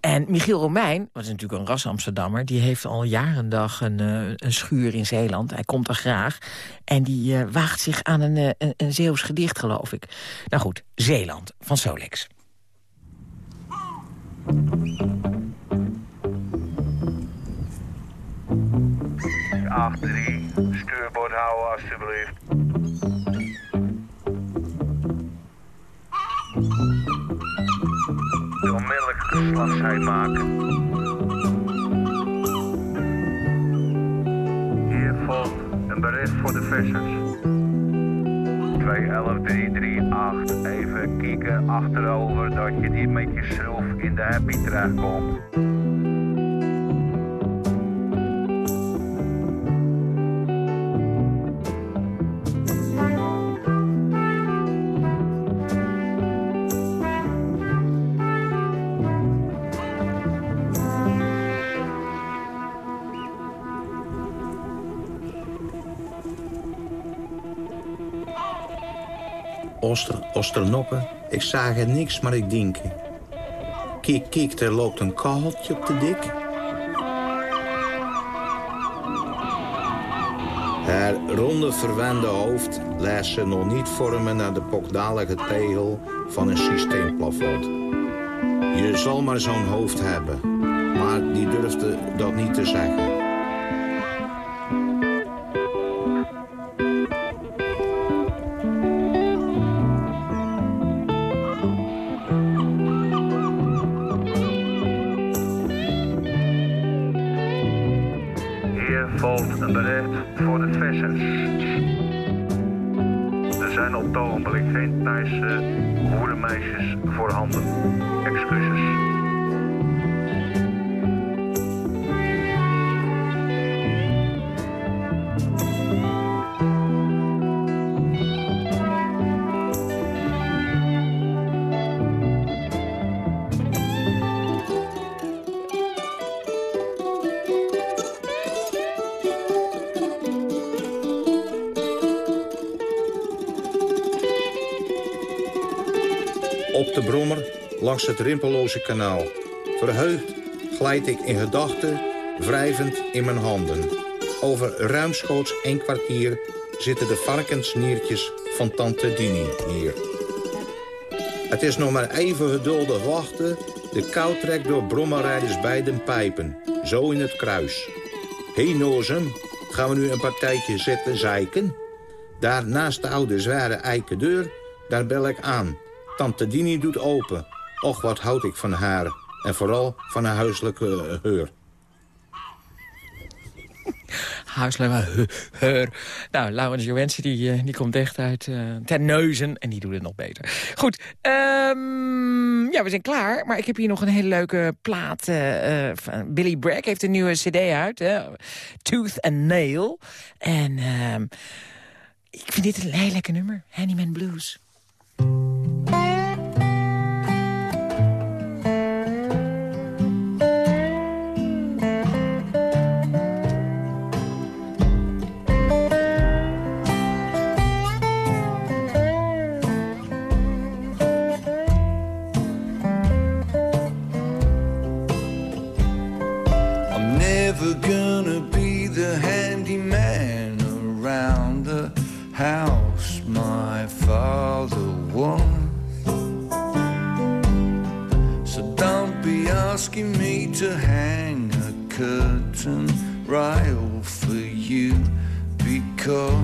En Michiel Romein, wat is natuurlijk een ras Amsterdammer... die heeft al jaren dag een, uh, een schuur in Zeeland. Hij komt er graag. En die uh, waagt zich aan een, een, een Zeeuws gedicht, geloof ik. Nou goed, Zeeland van Solex. 83. Stuurbord houden alsjeblieft. De onmiddellijke geslachtsheid maken. Hier volgt een bericht voor de vissers. 211 338. Even kijken achterover dat je niet met je schroef in de happy terechtkomt. Oster, Osternoppen. Ik zag er niks, maar ik denk... Kijk, kijk, er loopt een kacheltje op de dik. Haar ronde verwende hoofd laat ze nog niet vormen naar de pokdalige tegel van een systeemplafond. Je zal maar zo'n hoofd hebben, maar die durfde dat niet te zeggen. Langs het rimpelloze kanaal. Verheugd glijd ik in gedachten, wrijvend in mijn handen. Over ruimschoots een kwartier zitten de varkensniertjes van tante Dini hier. Het is nog maar even geduldig wachten. De kou trekt door brommerrijders beiden pijpen. Zo in het kruis. Hé hey, Nozem, gaan we nu een partijtje zitten zeiken? Daar naast de oude zware eiken deur, daar bel ik aan. Tante Dini doet open. Och, wat houd ik van haar. En vooral van haar huiselijke heur. (laughs) Huiselijke heur. Nou, Laurens Jowensen die, eh, die komt echt uit uh, ten neuzen. En die doet het nog beter. Goed, um, ja, we zijn klaar. Maar ik heb hier nog een hele leuke plaat. Billy Bragg heeft een nieuwe cd uit. Tooth and Nail. En um, ik vind dit een lekker nummer. Handyman Blues. House asking me to hang a curtain rail for you because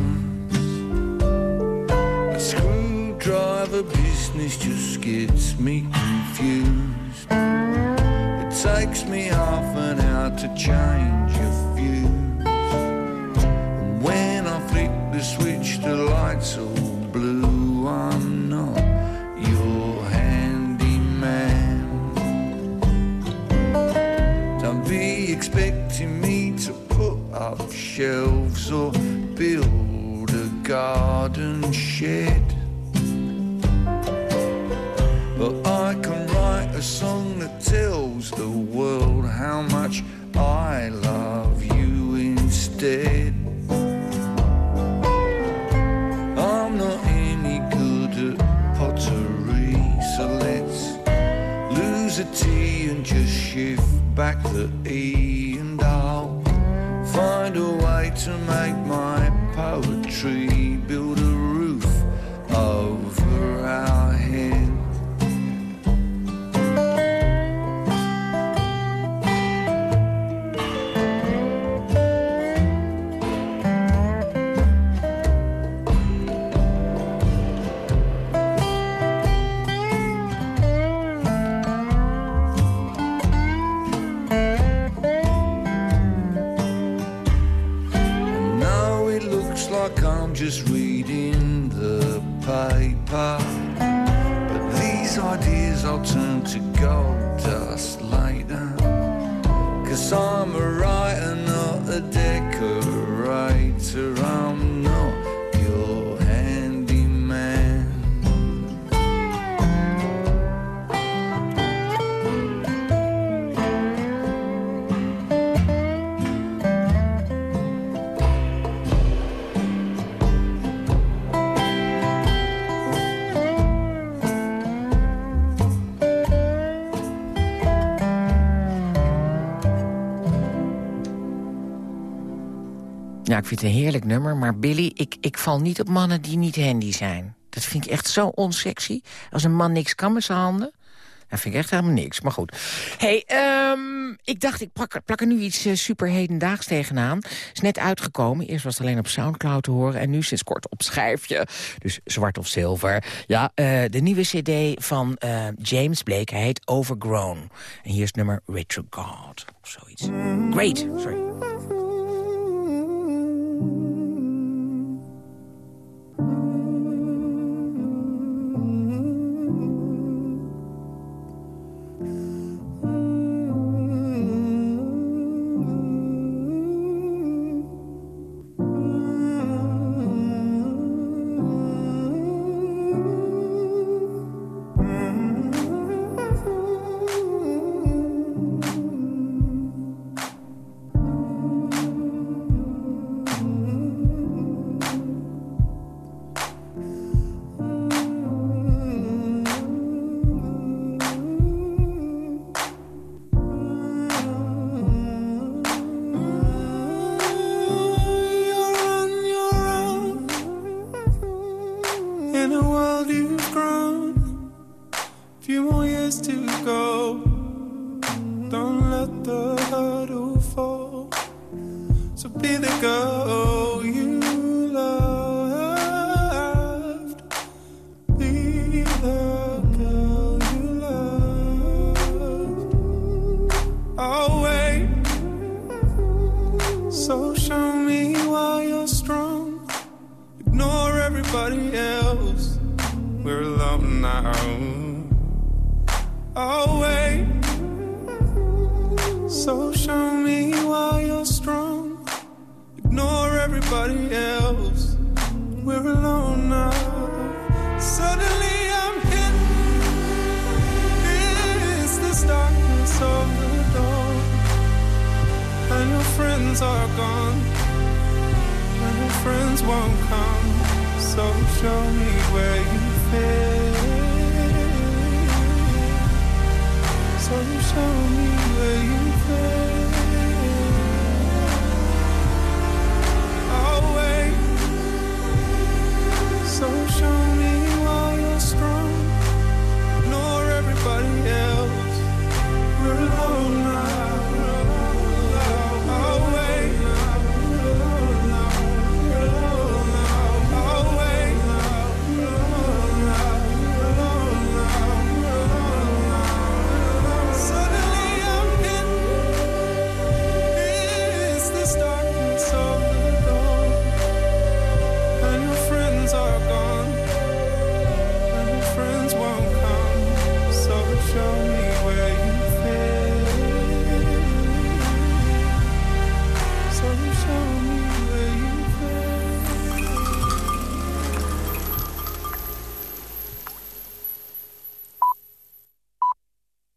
a screwdriver business just gets me confused. It takes me half an hour to change a shelves or build a garden shed. But I can write a song that tells the world how much I love you instead. I'm not any good at pottery, so let's lose a T and just shift back the E, and I'll find a my Ja, ik vind het een heerlijk nummer, maar Billy, ik, ik val niet op mannen die niet handy zijn. Dat vind ik echt zo onsexy. Als een man niks kan met zijn handen, dat vind ik echt helemaal niks. Maar goed. hey, ehm, ik dacht, ik plak, plak er nu iets eh, super hedendaags tegenaan. Is net uitgekomen. Eerst was het alleen op Soundcloud te horen en nu sinds kort op schijfje. Dus zwart of zilver. Ja, eh, de nieuwe cd van eh, James Blake, hij heet Overgrown. En hier is nummer Retrograde of zoiets. Great, sorry. You're